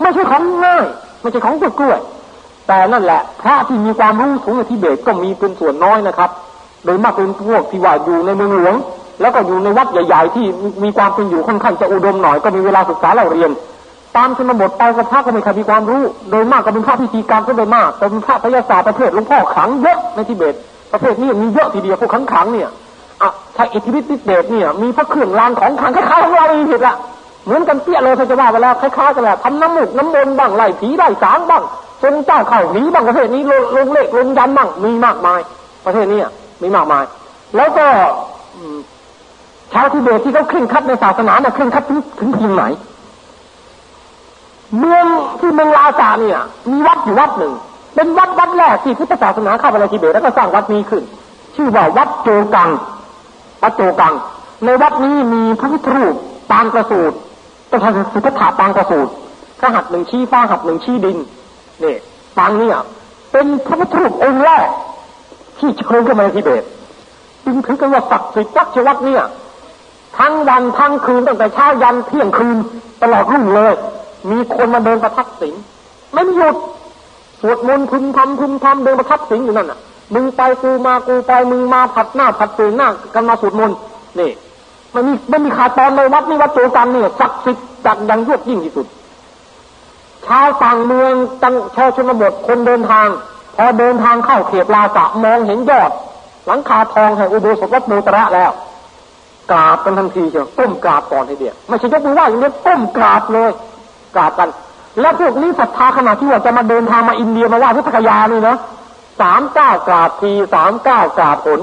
S2: ไม่ใช่ของง่ายไม่ใช่ของกล้วยแต่นั่นแหละพระที่มีความรู้สูงในทิเบตก็มีเป็นส่วนน้อยนะครับ โดยมากเป็นพวกที่ว่าอยู่ในเมืองหลวง แล้วก็อยู่ในวัดใหญ่ๆที่มีความเป็นอยู่ค่อนข้างจะอุดมหน่อยก็มีเวลาศึกษาเราเรียน ตามชนบทไปกับพระก็ไม่เคยมีความรู้ โดยมากก็เป็นพระพิธีกรรมก็โดยมากเป็นพระพยาศาสตร์ประเภทหลวงพ่อขังเยอะในทิเบต ประเภทนี้มีเยอะทีเดียวพวกขังขังเนี่ยอะถ้าอิทธิฤทธิ์เดชเนี่ยมีพระเครื่องรางของขังคล้ายๆของเราอีกละเหมือนกันเปี้ยเลยถ้าจะว่าไปแล้วคล้ายๆกันแหละทำน้ำมูกน้ำมนต์บ้างไล่ผีไล่สางบ้างจนเจ้าเข่าหนีบ้างประเภทนี้ลงเลขลงยันบ้างมีมากมาย ประเทศนี้มีมากมาย แล้วก็ ชาวทิเบตที่เขาเคร่งคัดในศาสนาเนี่ยเคร่งคัดถึงถึงทีไหน เมืองที่เมืองลาซาเนี่ย มีวัดอยู่วัดหนึ่ง เป็นวัดวัดแรกที่พุทธศาสนาเข้าไปในทิเบตแล้วก็สร้างวัดนี้ขึ้น ชื่อว่าวัดโจกัง วัดโจกัง ในวัดนี้มีพระพุทธรูปปางกระสูตรต้องทำสุทธาปางกระสูตรพระหัตถ์หนึ่งชี้ฟ้าหัตถ์หนึ่งชี้ดินนี่ปางเนี่ยเป็นพระพุทธรูปองค์แรกที่เชิญขึ้นมาในทิเบตจึงถือกันว่าศักดิ์สิทธิ์วัดชวัดเนี่ย ทั้งวันทั้งคืนตั้งแต่เช้ายันเที่ยงคืนตลอดรุ่งเลย มีคนมาเดินประทับสิงไม่มีหยุดสวดมนต์พึมพำพึมพำเดินประทับสิงอยู่นั่นน่ะมึงไปกูมากูไปมึงมาผัดหน้าผัดตีหน้ากันมาสวดมนต์นี่มันมีมันมีขาดตอนในวัดนี่วัดโจกันเนี่ยศักดิ์สิทธิ์จักยังยวดยิ่งที่สุดชาวต่างเมืองจังชาวชนบทคนเดินทาง พอเดินทางเข้าเขตลาสะมองเห็นยอด หลังคาทองแห่งอุโบสถวัดโมตระแล้ว กราบกันทันทีเชียวก้มกราบก่อนให้เดียวไม่ใช่ยกมือไหว้อย่างเดียวก้มกราบเลยกราบกัน แล้วพวกนี้ศรัทธาขนาดที่ว่าจะมาเดินทางมาอินเดียมาไหว้พุทธคยานี่นะสามเก้ากราบทีสามเก้ากราบผล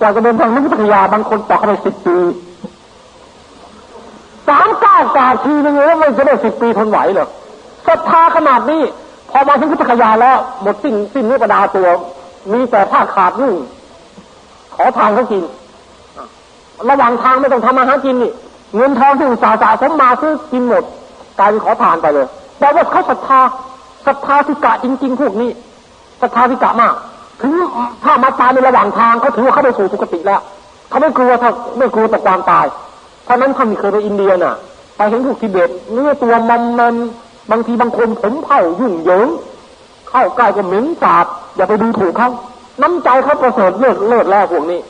S2: อยากจะเดินทางมาพุทธคยาบางคนต่อเข้าไปสิบปีสามเก้ากราบทีนึงเลยไม่จะได้สิบปีทนไหวเหรอศรัทธาขนาดนี้ พอมาถึงพุทธคยาแล้ว หมดสิ้นสิ้นเนื้อประดาตัว มีแต่ผ้าขาดนุ่งขอทางเขากิน ระหว่างทางไม่ต้องทำอาหารกินนี่เงินทองที่อุตสาห์สะสมมาซื้อกินหมดกลายเป็นขอทานไปเลยแต่ว่าเขาศรัทธาศรัทธาทิกะจริง ๆ พวกนี้ศรัทธาทิกะมากถึงถ้ามาตายในระหว่างทางเขาถือว่าเขาได้สู่สุคติแล้วเขาไม่กลัวถ้าไม่กลัวต่อความตาย เพราะนั้นท่านเคยไปอินเดียน่ะ ไปเห็นพวกทิเบตเนื้อตัวมันมันบางทีบางคนผมเผายุ่งเหยิงเข้าใกล้ก็เหม็นสาบอย่าไปดูถูกเขาน้ำใจเขาประเสริฐเลิศเลิศแล้วพวกนี้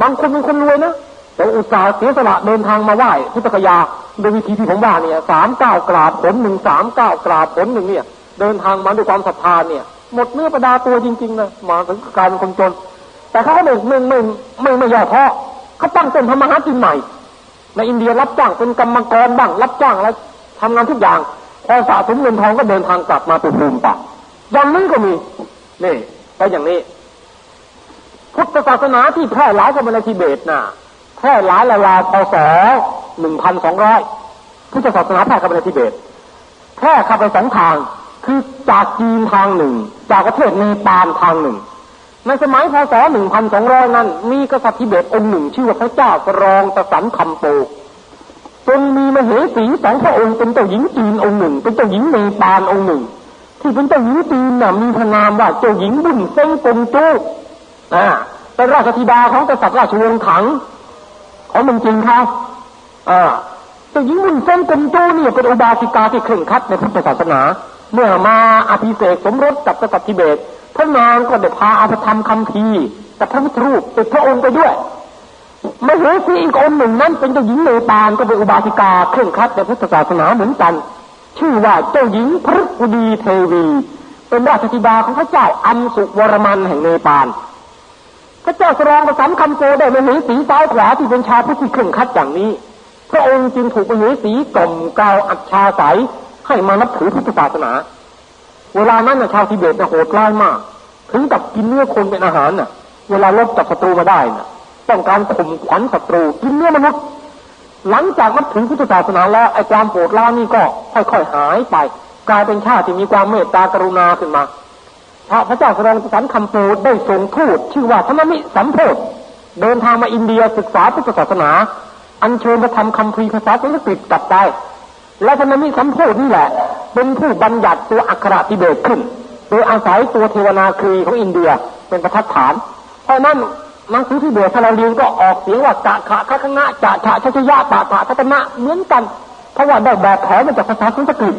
S2: บางคนเป็นคนรวยนะ แต่อุตส่าห์เสียสละเดินทางมาไหว้พุทธคยาโดยวิธีที่ผมว่าเนี่ยสามเก้ากราบผลหนึ่งสามเก้ากราบผลหนึ่งเนี่ย เดินทางมาด้วยความศรัทธาเนี่ย หมดเนื้อประดาตัวจริงๆนะมาถึงการคนจน แต่เขาก็ไม่ไม่ไม่ไม่ไม่ย่อท้อเขาตั้งต้นทำมาหากินใหม่ ในอินเดียรับจ้างเป็นกรรมกรบ้าง รับจ้างแล้วทำงานทุกอย่างพอสะสมเงินทองก็เดินทางกลับมาเป็นภูมิปะอย่างนี้ก็มีนี่ไปอย่างนี้ พุทธศาสนาที่แพร่หลายกันมาในทิเบตน่ะ แพร่หลายราวๆพศหนึ่งพันสองร้อยพุทธศาสนาแพร่เข้าไปในทิเบตแพร่เข้าไปสองทาง คือจากจีนทางหนึ่ง จากประเทศเนปาลทางหนึ่ง ในสมัยพศหนึ่งพันสองร้อยนั้น มีกษัตริย์ทิเบตองค์หนึ่ง ชื่อว่าพระเจ้ากรองตสันคำโปจนมีมเหสีสองพระองค์เป็นเจ้าหญิงจีนองค์หนึ่ง เป็นเจ้าหญิงเนปาลองค์หนึ่ง ที่เป็นเจ้าหญิงจีนน่ะมีพระนามว่าเจ้าหญิงบุญเซ้งกงจู้อ่าเป็นราชธิดาของกษัตริย์ราชวงศ์ถัง ของเมืองจีนเขาอ่าเจ้าหญิงบุญเซ้งกงจูเนี่ยเป็นอุบาสิกาที่เคร่งคัดในพุทธศาสนา เมื่อมาอภิเษกสมรสกับกษัตริย์ทิเบต พระนางก็ได้พาอาภธรรมคำพีกับพระพุทธรูปติดพระองค์ไปด้วยมเหสีอีกองหนึ่งนั้นเป็นเจ้าหญิงเนปาลก็เป็นอุบาสิกาเคร่งครัดในพุทธศาสนาเหมือนกัน ชื่อว่าเจ้าหญิงพระกุดีเทวี เป็นราชธิดาของพระเจ้าอัมสุวรมันแห่งเนปาล พระเจ้าสรองประสานคำโกได้มเหสีซ้ายขวาที่เป็นชาพุทธที่เคร่งคัดอย่างนี้ พระองค์จึงถูกมเหสีกล่อมกล่าวอัจฉาสให้มานับถือพุทธศาสนา เวลานั้นนะชาวทิเบตนะโหดร้ายมาก ถึงกับกินเนื้อคนเป็นอาหารน่ะ เวลาลบกับศัตรูมาได้น่ะ ต้องการข่มขวัญศัตรูกินเนื้อมนุษย์ หลังจากนับถือพุทธศาสนาแล้วไอ้ความโหดร้ายนี่ก็ค่อยๆหายไป กลายเป็นชาติที่มีความเมตตากรุณาขึ้นมา พระพระเจ้าสรองสันคำปูได้ส่งทูตชื่อว่าธนมิสัมโพธเดินทางมาอินเดียศึกษาพุทธศาสนา อัญเชิญพระธรรมคำพีภาษาสันสกฤตกลับไปและธนมิสัมโพธนี่แหละ เป็นผู้บัญญัติตัวอักขระทิเบตขึ้น โดยอาศัยตัวเทวนาครีของอินเดียเป็นประทัดฐาน เพราะนั้นหนังสือที่เบตถ้าเราเรียนก็ออกเสียงว่าจะขะคะคณะจะฉะชัชยะตาตาทัตนะเหมือนกัน เพราะว่าได้แบบแผนมาจากภาษาสันสกฤต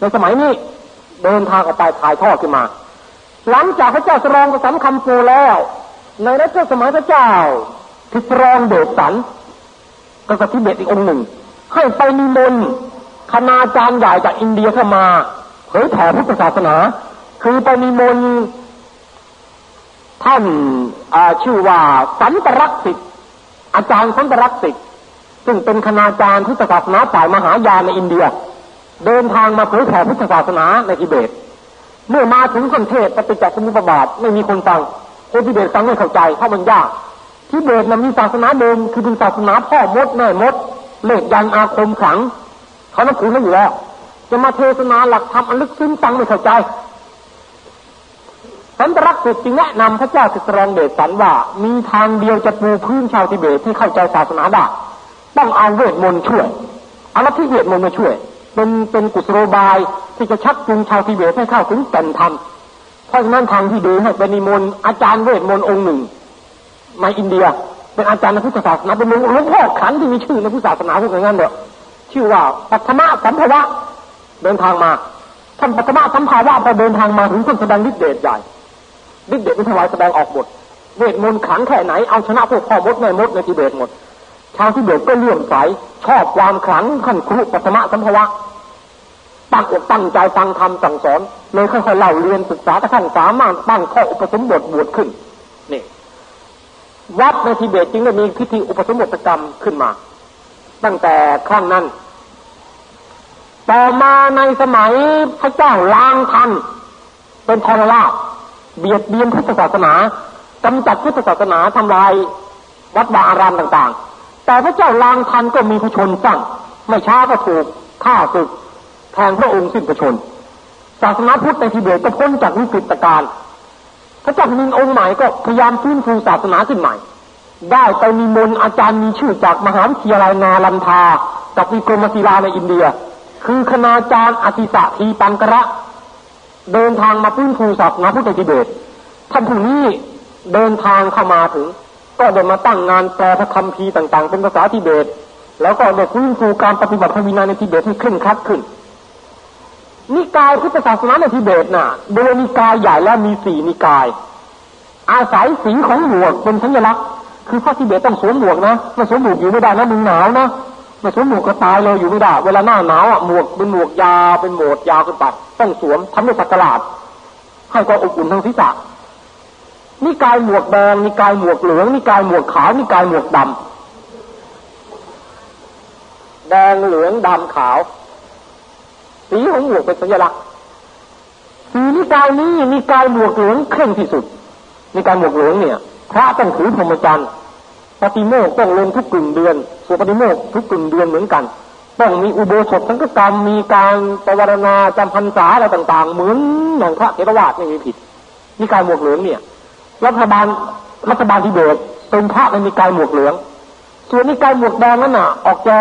S2: ในสมัยนี้เดินทางออกไปถ่ายทอดขึ้นมา หลังจากพระเจ้าสรองประสันคำโปแล้ว ในรัชสมัยพระเจ้าทิสรองเดชสันกษัตริย์ทิเบตอีกองค์หนึ่ง ให้ไปนิมนต์คณาจารย์ใหญ่จากอินเดียเข้ามาเผยแผ่พุทธศาสนา คือไปนิมนต์ท่านชื่อว่าสันตรักษิตอาจารย์สันตรักษิตซึ่งเป็นคณาจารย์พุทธศาสนาฝ่ายมหายานในอินเดีย เดินทางมาเผยแผ่พุทธศาสนาในทิเบต เมื่อมาถึงคนเทศปฏิจจสมุปบาทไม่มีคนฟังคนทิเบตฟังไม่เข้าใจเพราะมันยากทิเบตมันมีศาสนาเดิมคือเป็นศาสนาพ่อมดแม่มดเลขยันอาคมขังเขานับถือนั่นอยู่แล้ว จะมาเทศนาหลักธรรมอันลึกซึ้งฟังไม่เข้าใจสันตรักษิตจึงแนะนำพระเจ้าสิสรองเดชสันว่า มีทางเดียวจะปูพื้นชาวทิเบตให้เข้าใจศาสนาได้ต้องเอาเวทมนต์ช่วยเอาลัทธิเวทมนต์มาช่วย เป็นเป็นกุศโลบายที่จะชักจูงชาวทิเบตให้เข้าถึงแก่นธรรมเพราะฉะนั้นทางที่ดีให้เป็นนิมนต์อาจารย์เวทมนต์องค์หนึ่งมาอินเดีย เป็นอาจารย์ในพุทธศาสนาเป็นหลวงพ่อขันที่มีชื่อในพุทธศาสนาพวกนั้นเด้อชื่อว่าปัทมะสัมภวะเดินทางมาท่านปัทมะสัมภาวะพอเดินทางมาถึงท่านแสดงฤทธิ์เดชใหญ่ฤทธิ์เดชเป็นถวายแสดงออกหมดเวทมนต์ขังแค่ไหนเอาชนะพวกพ่อมดแม่มดในทิเบตหมด ชาวทิเบตก็เลื่อมใสชอบความขลังขันครุปัทมะสัมภวะตั้งอกตั้งใจฟังธรรมสั่งสอนเลยค่อยๆเล่าเรียนศึกษากระทั่งสามารถตั้งข้ออุปสมบทบวชขึ้นนี่วัดในทิเบตจึงได้มีพิธีอุปสมบทกรรมขึ้นมา ตั้งแต่ครั้งนั้น ต่อมาในสมัยพระเจ้าลางทัน เป็นทรราชเบียดเบียนพุทธศาสนากำจัดพุทธศาสนาทำลายวัดวาอารามต่างๆ แต่พระเจ้าลางทันก็มีพระชนสั้งไม่ช้าก็ถูกฆ่าศึกแทงพระองค์สิ้นพระชนศาสนาพุทธในทิเบตก็พ้นจากวิกฤตการณ์พระเจ้ามินองค์ใหม่ก็พยายามฟื้นฟูศาสนาขึ้นใหม่ ได้ไปมีมนอาจารย์มีชื่อจากมหาวิทยาลัยนาลันทากับวิกรมศิลาในอินเดีย คือคณาจารย์อธิสะทีปังกระเดินทางมาฟื้นฟูศาสนาพุทธทิเบตท่านผู้นี้เดินทางเข้ามาถึง ก็ได้มาตั้งงานแปลพระคัมภีร์ต่างๆ เป็นภาษาทิเบต แล้วก็ได้ฟื้นฟูการปฏิบัติพระวินัยในทิเบตให้ขึ้นคัดขึ้น นิกายพุทธศาสนาในทิเบตน่ะ โดยนิกายใหญ่แล้วมีสี่นิกาย อาศัยสีของหมวกเป็นสัญลักษณ์ คือพระทิเบตต้องสวมหมวกนะไม่สวมหมวกอยู่ไม่ได้นะมึงหนาวนะไม่สวมหมวกก็ตายเลยอยู่ไม่ได้ เวลาหน้าหนาวอะหมวกเป็นหมวกยาวเป็นหมวกยาวขึ้นไปต้องสวมทำด้วยสักหลาดให้ก็อบอุ่นทั้งศีรษะ นิกายหมวกแดงนิกายหมวกเหลืองนิกายหมวกขาวนิกายหมวกดำแดงเหลืองดำขาวสีของหมวกเป็นสัญลักษณ์สีนิกายนี้นิกายหมวกเหลืองเคร่งที่สุดนิกายหมวกเหลืองเนี่ย พระต้องถือพรหมจรรย์ปฏิโมกต้องลงทุกกึ่งเดือนส่วนปฏิโมกทุกกึ่งเดือนเหมือนกัน ต้องมีอุโบสถสังฆกรรมมีการปวารณาจำพรรษาอะไรต่าง ๆ เหมือนอย่างพระเทรวาสไม่มีผิดนิกายหมวกเหลืองเนี่ย รัฐบาลรัฐบาลที่เบตเป็นพระในนิกายหมวกเหลือง ส่วนนิกายหมวกแดงนั้นน่ะ ออกจะ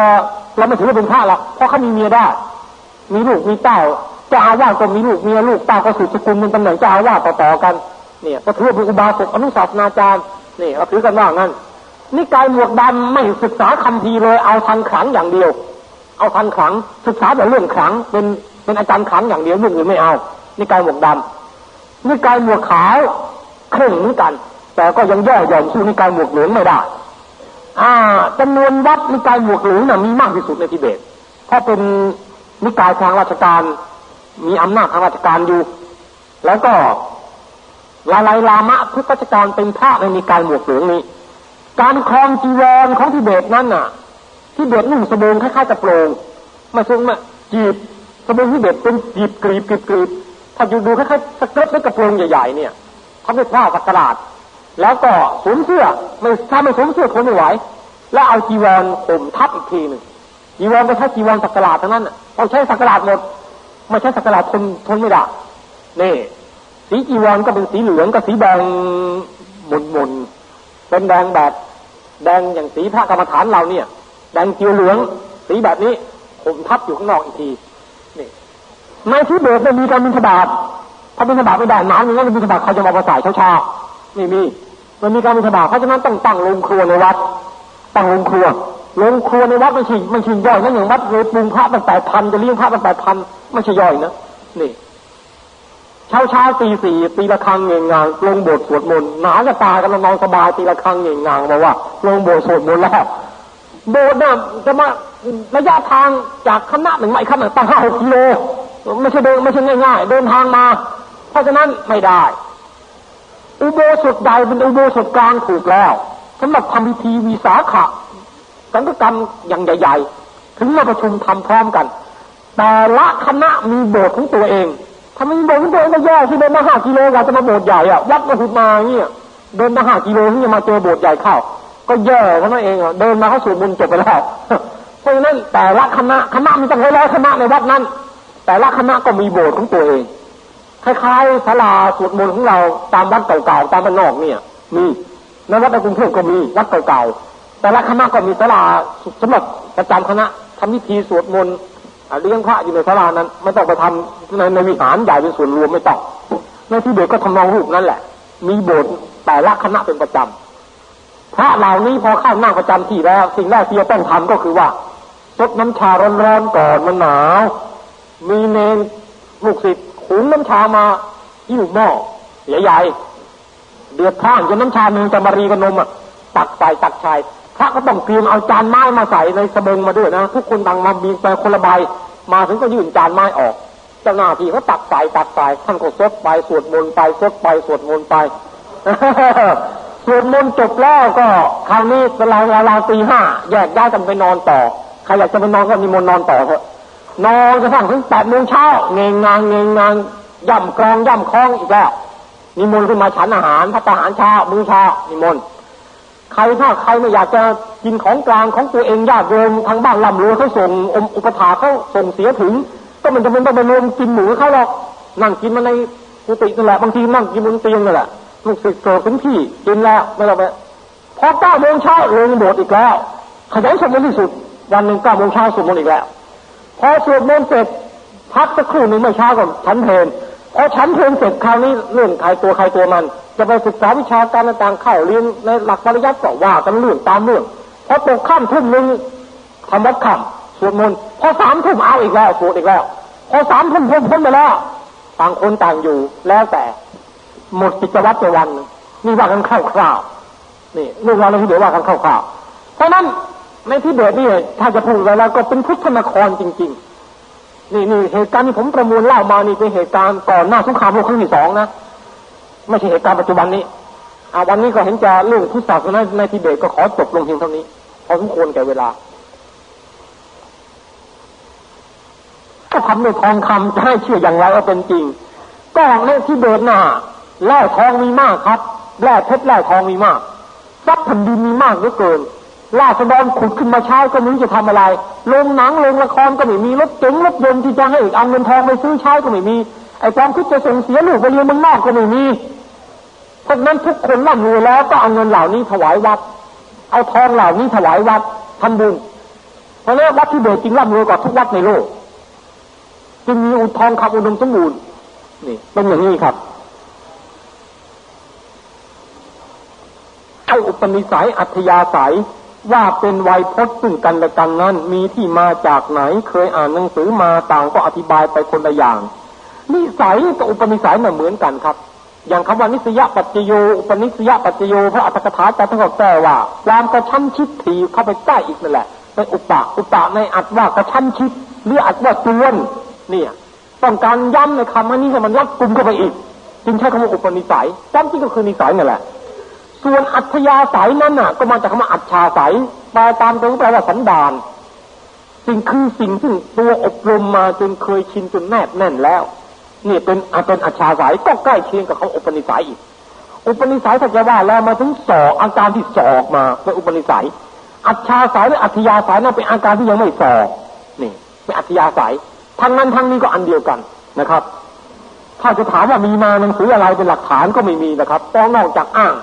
S2: เราไม่ถือว่าเป็นพระละเพราะเขามีเมียได้ มีลูกมีเต้าเจ้าอาวาสก็มีลูกมีลูกเต้าก็สืบสกุลเป็นตำแหน่งเจ้าอาวาสต่อๆกัน เนี่ยก็ถือว่าเป็นอุบาสกอนุสาสนาจารย์นี่เราถือกันว่างั้นนี่กายหมวกดำไม่ศึกษาคำพีเลยเอาทันขังอย่างเดียว เอาทันขังศึกษาแต่เรื่องขังเป็นเป็นอาจารย์ขังอย่างเดียวเรื่องอื่นไม่เอานี่กายหมวกดำนี่กายหมวกขาว เคร่งเหมือนกัน แต่ก็ยังย่อหย่อนสู้นี่กายหมวกเหลืองไม่ได้ อ่าจำนวนวัดนี่กายหมวกเหลืองน่ะมีมากที่สุดในทิเบตเพราะเป็นนิกายทางราชการมีอำนาจทางราชการอยู่ แล้วก็ดาไลลามะทุกรัชกาลเป็นพระในนิกายหมวกเหลืองนี้ การครองจีวรของทิเบตนั่นน่ะทิเบตนุ่งสบงคล้ายๆกับกระโปรงมาซึ่งมาจีบสบงทิเบตเป็นจีบกลีบกลีบกลีบถ้าอยู่ดูคล้ายๆ skirt หรือกระโปรงใหญ่ๆเนี่ย ทำด้วยผ้าสักหลาดแล้วก็สวมเสื้อไม่ถ้าไม่สวมเสื้อทนไม่ไหว แล้วเอาจีวรห่มทับอีกทีหนึ่งจีวรก็ใช้จีวรสักการะทั้งนั้นต้องใช้สักการะหมดไม่ใช่สักการะทนทนไม่ได้นี่ สีจีวรก็เป็นสีเหลืองกับสีแดงหมุนหมุนเป็นแดงแบบแดงอย่างสีพระกรรมฐานเราเนี่ย แดงเกียวเหลืองสีแบบนี้ข่มทับอยู่ข้างนอกอีกทีนี่ในที่เบสไม่มีการมินทบาท ถ้ามินทบาทไม่ได้นานอย่างนั้นมินทบาทเขาจะมาประสายเช้าๆไม่มีมันมีการมินทบาทเพราะฉะนั้นต้องตั้งโรงครัวในวัด ตั้งโรงครัวโรงครัวในวัดม่ใช่ไม่ใช่ย่อยนะอย่างวัดเลยปรุงพระตั้งแต่พันจะเลี้ยงพระตั้งแต่พันไม่ใช่ย่อยนะนี่เช้าเช้าตีสี่ตีละครังเงงงางลงโบสถ์สวดมนต์หนาจะตากันนอนสบายตีละครังเงงงางบอกว่า ลงโบสถ์สวดมนต์แล้วโบสถ์น่ะจะมาระยะทางจากคณะหนึ่งมาอีกคณะตั้งห้าหกกิโลไม่ใช่เดินไม่ใช่ง่ายๆเดินทางมา ราะฉะนั้นไม่ได้ อุโบสถใดเป็นอุโบสถกลางถูกแล้วสำหรับทำพิธีวีสาขะสังฆกรรมอย่างใหญ่ ๆ ถึงมาประชุมทำพร้อมกัน แต่ละคณะมีโบสถ์ของตัวเองถ้าไม่มีโบสถ์ของตัวเองก็แย่ที่เดินมาห้ากิโลกว่าจะมาโบสถ์ใหญ่อะวัดมาหุดมาเงี้ยเดินมาห้ากิโลที่จะมาเจอโบสถ์ใหญ่เข้าก็แย่เท่านั้นเองอะเดินมาเข้าสู่มุนจบไปแล้วเพราะฉะนั้นแต่ละคณะคณะมีตั้งร้อยคณะในวัดนั้น แต่ละคณะก็มีโบสถ์ของตัวเอง คล้ายๆศาลาสวดมนต์ของเราตามวัดเก่าๆตามบ้านนอกเนี่ยมีในวัดในกรุงเทพก็มีวัดเก่าๆแต่ละคณะก็มีศาลาสำหรับประจำคณะทำพิธีสวดมนต์เลี้ยงพระอยู่ในศาลานั้นไม่ต้องไปทำในในวิหารใหญ่เป็นส่วนรวมไม่ต้องในที่เด็กก็ทำนองรูปนั่นแหละ มีโบสถ์แต่ละคณะเป็นประจำพระเหล่านี้พอเข้านั่งประจำที่แล้ว สิ่งแรกที่จะต้องทำก็คือว่าซดน้ำชาร้อนๆก่อนมันหนาวมีเนนลูกศิษย์ ขุนน้ำชามาอิ่วหม้อใหญ่ๆเดือดข้างจนน้ำชาหนึ่งจะมารีกับนมอะตักใส่ตักชายพระก็ต้องเตรียมเอาจานไม้มาใส่ในสบงมาด้วยนะทุกคนต่างมาบีบไปคนละใบมาถึงก็ยื่นจานไม้ออกเจ้าหน้าที่เขาตักใส่ตักใส่ท่านก็ซดไปสวดมนต์ไปซดไปสวดมนต์ไปสวดมนต์จบแล้วก็คราวนี้เวลาเวลาตีห้าแยกย้ายกันไปนอนต่อใครอยากจะไปนอนก็มีมนต์นอนต่อเถอะ นอนกระทั่งถึงแปดโมงเช้าเงงงานเงงงานย่ำกรองย่ำคล้องอีกแล้วนิมนต์ขึ้นมาฉันอาหารพัฒหารเช้ามื้อเช้านิมนต์ใครถ้าใครไม่อยากจะกินของกลางของตัวเองญาติโยมทางบ้านลำรวยเขาส่งอมอุปถาเขาส่งเสียถึง ก็มันจะเป็นต้องไปรวมกินหมูเขาหรอกนั่งกินมาในกุฏินั่นแหละบางทีนั่งกินบนเตียงนั่นแหละลูกศิษย์เกิดขึ้นที่กินแล้วไม่ต้องไปพอเก้าโมงเช้าลงโบสถ์อีกแล้วขยันสวดมนต์ที่สุดวันหนึ่งเก้าโมงเช้าสวดมนต์อีกแล้ว พอสวดมนต์เสร็จพักสักครู่หนึ่งไม่ช้าก่อนฉันเพลนพอฉันเพลนเสร็จคราวนี้เรื่องใครตัวใครตัวมัน จะไปศึกษาวิชาการต่างๆเข้าเรียนในหลักปริยัติก็ว่ากันเรื่องตามเรื่องพอตกข้ามทุ่มหนึ่งทำวัดค่ำสวดมนต์พอสามทุ่มเอาอีกแล้วสวดอีกแล้วพอสามทุ่มพ้นพ้นไปแล้วต่างคนต่างอยู่แล้วแต่ หมดกิจวัตรไปวันนี่ว่ากันคร่าวๆนี่เรื่องราวในที่เดี๋ยวว่ากันคร่าวๆเพราะนั้น ในที่เบตนี่ถ้าจะพูดแล้ว ก็เป็นพุทธนครจริง ๆ นี่นี่เหตุการณ์ที่ผมประมวลเล่ามานี่เป็นเหตุการณ์ก่อนหน้าสงครามโลกครั้งที่สองนะไม่ใช่เหตุการณ์ปัจจุบันนี้อาวันนี้ก็เห็นจะเรื่องพุทธศาสนาในทิเบตก็ขอจบลงเพียงเท่านี้พอสมควรแก่เวลาก็ทำด้วยทองคำจะให้เชื่ออย่างไรว่าเป็นจริงก็ในทิเบตน่ะแร่ทองมีมากครับแร่เพชรแร่ทองมีมากทรัพย์แผ่นดินมีมากเหลือเกิน ราษฎรขุดขึ้นมาใช้ก็ไม่รู้จะทำอะไรโรงหนังโรงละครก็ไม่มีรถเก๋งรถยนต์ที่จะให้เอาเงินทองไปซื้อใช้ก็ไม่มีไอ้ความคิดจะส่งเสียลูกไปเรียนเมืองนอกก็ไม่มีพวกนั้นทุกคนร่ำรวยแล้วก็เอาเงินเหล่านี้ถวายวัด เอาทองเหล่านี้ถวายวัดทำบุญเพราะนั้นวัดที่เบตจริงร่ำรวยกว่าทุกวัดในโลกจึงมีอุทองคำอุดมสมบูรณ์นี่เป็นอย่างนี้ครับไอ้อุปนิสัยอัธยาศัย ว่าเป็นไวยพจน์ซึ่งกันและกันนั้น มีที่มาจากไหนเคยอ่านหนังสือมาต่างก็อธิบายไปคนละอย่าง นิสัยกับอุปนิสัยเหมือนกันครับ อย่างคำว่านิสยปัจจโยอุปนิสยปัจจโยพระอัตถกถาจารย์ท่านก็แก้ว่าความกระชั้นชิดถีเข้าไปใกล้อีกนั่นแหละเป็นอุปะอุปะในอัดว่ากระชั้นชิดหรืออัดว่าจวนเนี่ยต้องการย้ำในคำนี้ให้มันรัดกุมเข้าไปอีก จึงใช้คำว่าอุปนิสัยจำจริงก็คือนิสัยนั่นแหละ ส่วนอัธยาศัยนั้นน่ะ ก็มาจากคำว่าอัจฉาศัยแปตามตรงแปลว่าสันดานสิ่งคือสิ่งซึ่ตัวอบรมมาจนเคยชินจนแนบแน่นแล้วนี่เป็นเป็นอัจฉาสายก็ใกล้เคียงกับเขาอุปนิสัยอีก อุปนิสัยถ้าจะว่าแล้วมาถึงสออาการที่สอออกมาเป็นอุปนิสัย อัจฉาสายหรืออัธยาสายนั่นเป็นอาการที่ยังไม่สอนี่เป็นอัธยาสายทั้งนั้นทั้งนี้ก็อันเดียวกันนะครับ ถ้าจะถามว่ามีมาหนังสืออะไรเป็นหลักฐานก็ไม่มีนะครับต้องนอกจากอ้าง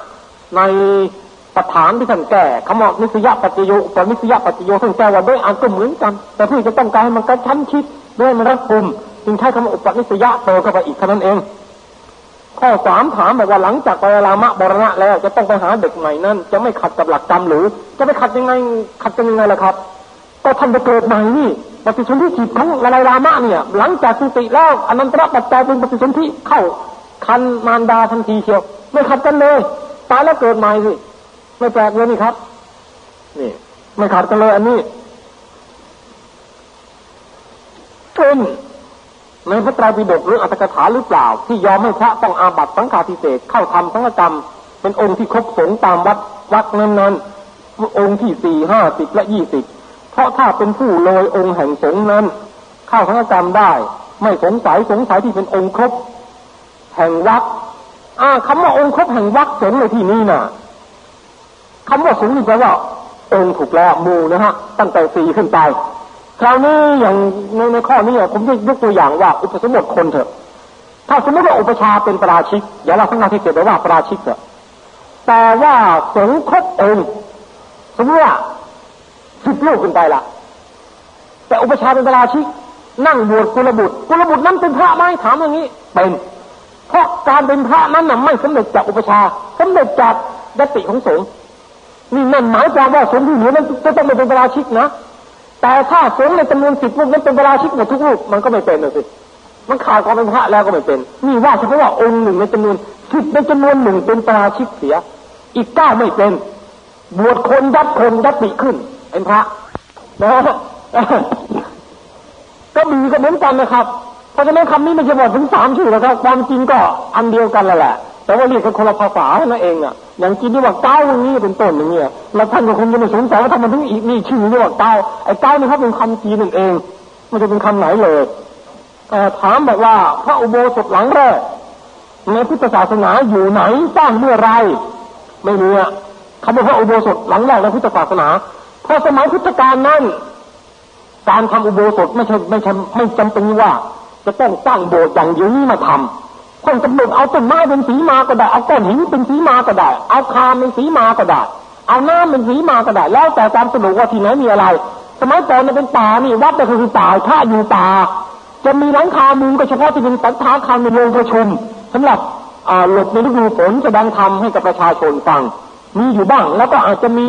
S2: ในประฐานที่ท่านแก่คำว่านิสยปัจจโยปนิสยปัจจโยท่านแก้ว่าด้วยอันก็เหมือนกัน แต่ที่จะต้องการให้มันกระชั้นชิดด้วยมันรัดกุมจึงใช้คำว่าอุปนิสยะเติมเข้าไปอีกเท่านั้นเอง ข้อสามถามแบบว่าหลังจากไปรามะบรณะแล้วจะต้องไปหาเด็กใหม่นั้นจะไม่ขัดกับหลักกรรมหรือ จะไปขัดยังไงขัดกันยังไงล่ะครับก็ท่านไปเกิดใหม่นี่ปฏิสนธิจิตของลายรามะเนี่ย หลังจากสุติแล้วอนันตระปัจจัยเป็นปฏิสนธิเข้าคันมารดาทันทีเชียวไม่ขัดกันเลยายแล้วเกิดใหม่สิไม่แปลกเลยนี่ครับ นี่ ไม่ขัดกันเลยอันนี้เป็นในพระไตรปิฎกหรืออัตถกถาหรือเปล่า ที่ยอมให้พระต้องอาบัตสังฆาทิเศษเข้าทำสังฆกรรม เป็นองค์ที่ครบสงตามวัดวัดนั้นๆองค์ที่สี่ห้าสิบและยี่สิบเพราะถ้าเป็นผู้เลยองค์แห่งสงนั้น เข้าสังฆกรรมได้ ไม่สงสัยสงสัยที่เป็นองค์ครบ แห่งวัด อ่าคำว่าองค์ครบแห่งวัดสงในที่นี้น่ะคำว่าสงนี่แปลว่า องค์ถูกแล้วมูนะฮะ ตั้งแต่สี่ขึ้นไป คราวนี้อย่างในในข้อนี้ผมจะยกตัวอย่างว่า อุปสมบทคนเถอะ ถ้าสมมติว่าอุปชาเป็นปราชิกอย่าเราทั้งนาที่เกิดไปว่าปราชิกเถอะแต่ว่าสงครบองค์สมมติว่าสิบลูกขึ้นไปละแต่อุปชาเป็นปราชิกนั่งบวชกุลบุตรกุลบุตรนั้นเป็นพระไหมถามอย่างนี้เป็น ราะการเป็นพระนั้นน่ะไม่สำเร็จจากอุปชาสำเร็จจากยติของสงฆ์นี่นั่นหมายความว่าสงฆ์ที่เหลือนั้นจะต้องเป็นปราชิกนะแต่ถ้าสงฆ์ในจำนวนสิบรูปนั้นเป็นเวลาชิกหมดทุกรูปมันก็ไม่เป็นเลยสิมันขาดความเป็นพระแล้วก็ไม่เป็นนี่ว่าเฉพาะว่าองค์หนึ่งในจำนวนสิบในจำนวนหนึ่งเป็นปราชิกเสีย อีกเก้าไม่เป็น บวชคนยัดคนยัดติขึ้นเป็นพระนะก็มีก็เหมือนกันนะครับ เพราะฉะนั้นคำนี้ไม่ใช่บอกถึงสามชื่อนะครับ ความจริงก็อันเดียวกันแหละ แต่ว่าเรียกคนละภาษาเนั่นเองอะ อย่างจีนที่ว่าเก้าอย่างนี้เป็นต้นอย่างเงี้ยแล้วท่านก็คงจะไม่สงสัยว่าทำไมถึงอีกนี่ชื่อนี่ว่าเก้าไอ้เก้านี่เขาเป็นคำจีนนั่นเองไม่จะเป็นคำไหนเลยถามบอกว่าพระอุโบสถหลังแรกในพุทธศาสนาอยู่ไหนสร้างเมื่อไร ไม่รู้อะคำว่าพระอุโบสถหลังแรกในพุทธศาสนาเพราะสมัยพุทธกาลนั้นการทำอุโบสถไม่ใช่ไม่ใช่ไม่จำเป็นว่า จะต้องสร้างโบสถ์อย่างเดียวนี้มาทำคนกำหนดเอาต้นไม้เป็นสีมาก็ได้เอาก้อนหินเป็นสีมาก็ได้ เอาคามเป็นสีมาก็ได้ เอาน้ำเป็นสีมาก็ได้ แล้วแต่ตามสนุกว่าที่ไหนมีอะไร สมัยก่อนมันเป็นป่านี่วัดก็คือป่าถ้าอยู่ป่าจะมีหลังคามุงก็เฉพาะที่เป็นสันทาคารในโรงประชุมสำหรับหลบในฤดูฝนแสดงธรรมให้กับประชาชนฟัง มีอยู่บ้าง แล้วก็อาจจะมี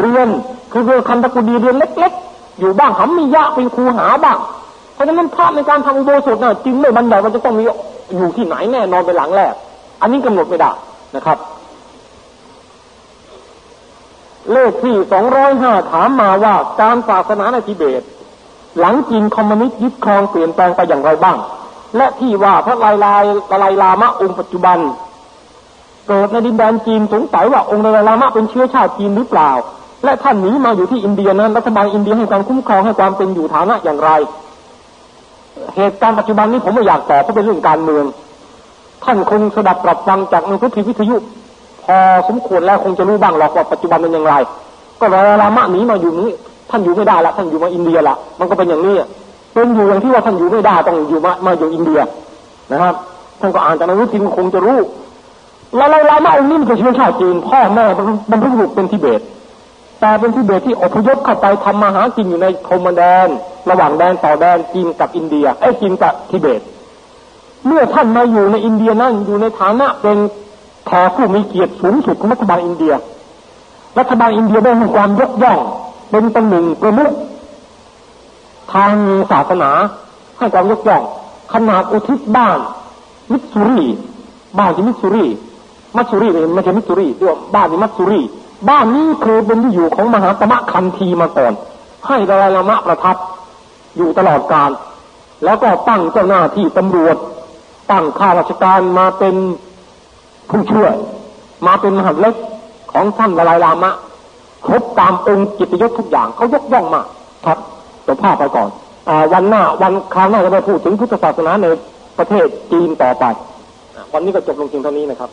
S2: เรียนคือเรือคันตะกุดีเรียนเล็ก ๆ อยู่บ้างหำมียะเป็นครูหาบ้าง เพราะฉะนั้นพระในการทำอุโบสถน่ะจึงไม่บรรยายว่าจะต้องมีอยู่ที่ไหนแน่นอนเป็นหลังแรก อันนี้กำหนดไม่ได้นะครับ เลขที่สองร้อยห้าถามมาว่าการศาสนาในทิเบต หลังจีนคอมมิวนิสต์ยึดครองเปลี่ยนแปลงไปอย่างไรบ้าง และที่ว่าพระลายลายลายลามะองค์ปัจจุบันเกิดในดินแดนจีนสงสัยว่าองค์ลายลามะเป็นเชื้อชาติจีนหรือเปล่า และท่านหนีมาอยู่ที่อินเดียนั้นรัฐบาลอินเดียให้ความคุ้มครองให้ความเป็นอยู่ฐานะอย่างไร เหตุการณ์ปัจจุบันนี้ผมไม่อยากตอบเพราะเป็นเรื่องการเมือง ท่านคงสดับปรับฟังจากในพุทธิวิทยุ พอสมควรแล้วคงจะรู้บ้างหรอกว่าปัจจุบันเป็นอย่างไร ก็รอรามะหนีมาอยู่นี้ ท่านอยู่ไม่ได้ละท่านอยู่มาอินเดียละมันก็เป็นอย่างนี้เป็นอยู่อย่างที่ว่าท่านอยู่ไม่ได้ต้องอยู่มามาอยู่อินเดียนะครับท่านก็อ่านจากในวิทยุคงจะรู้แล้วลามะองค์นี้มันจะเชื้อชาติจีนพ่อแม่บรรพบุรุษเป็นทิเบต แต่เป็นทิเบตที่อพยพเข้าไปทำมาหากินอยู่ในพรมแดน ระหว่างแดนต่อแดนจีนกับอินเดียไอ้จีนกับทิเบต เมื่อท่านมาอยู่ในอินเดียนั่นอยู่ในฐานะเป็นแขกผู้มีเกียรติสูงสุดของรัฐบาลอินเดีย รัฐบาลอินเดียได้มีความยกย่องเป็นตำแหน่งประมุขทางศาสนาให้ความยกย่องขนาดอุทิศบ้านมิสซูรีบ้านที่มิสซูรีมัสซูรีไม่ใช่มิสซูรีด้วยบ้านที่มัสซูรี บ้านนี้เคยเป็นที่อยู่ของมหาตมะคานธีมาก่อน ให้ดาไลลามะประทับ อยู่ตลอดกาลแล้วก็ตั้งเจ้าหน้าที่ตำรวจ ตั้งข้าราชการมาเป็นผู้ช่วย มาเป็นมหาเล็กของท่านดารลามะ ครบตามองค์กิตยศทุกอย่างเขายกย่องมาครับตัวภาพไปก่อนอวันหน้าวันคราวหน้าจะได้พูดถึงพุทธศาสนาในประเทศจีนต่อไป วันนี้ก็จบลงเพียงเท่านี้นะครับ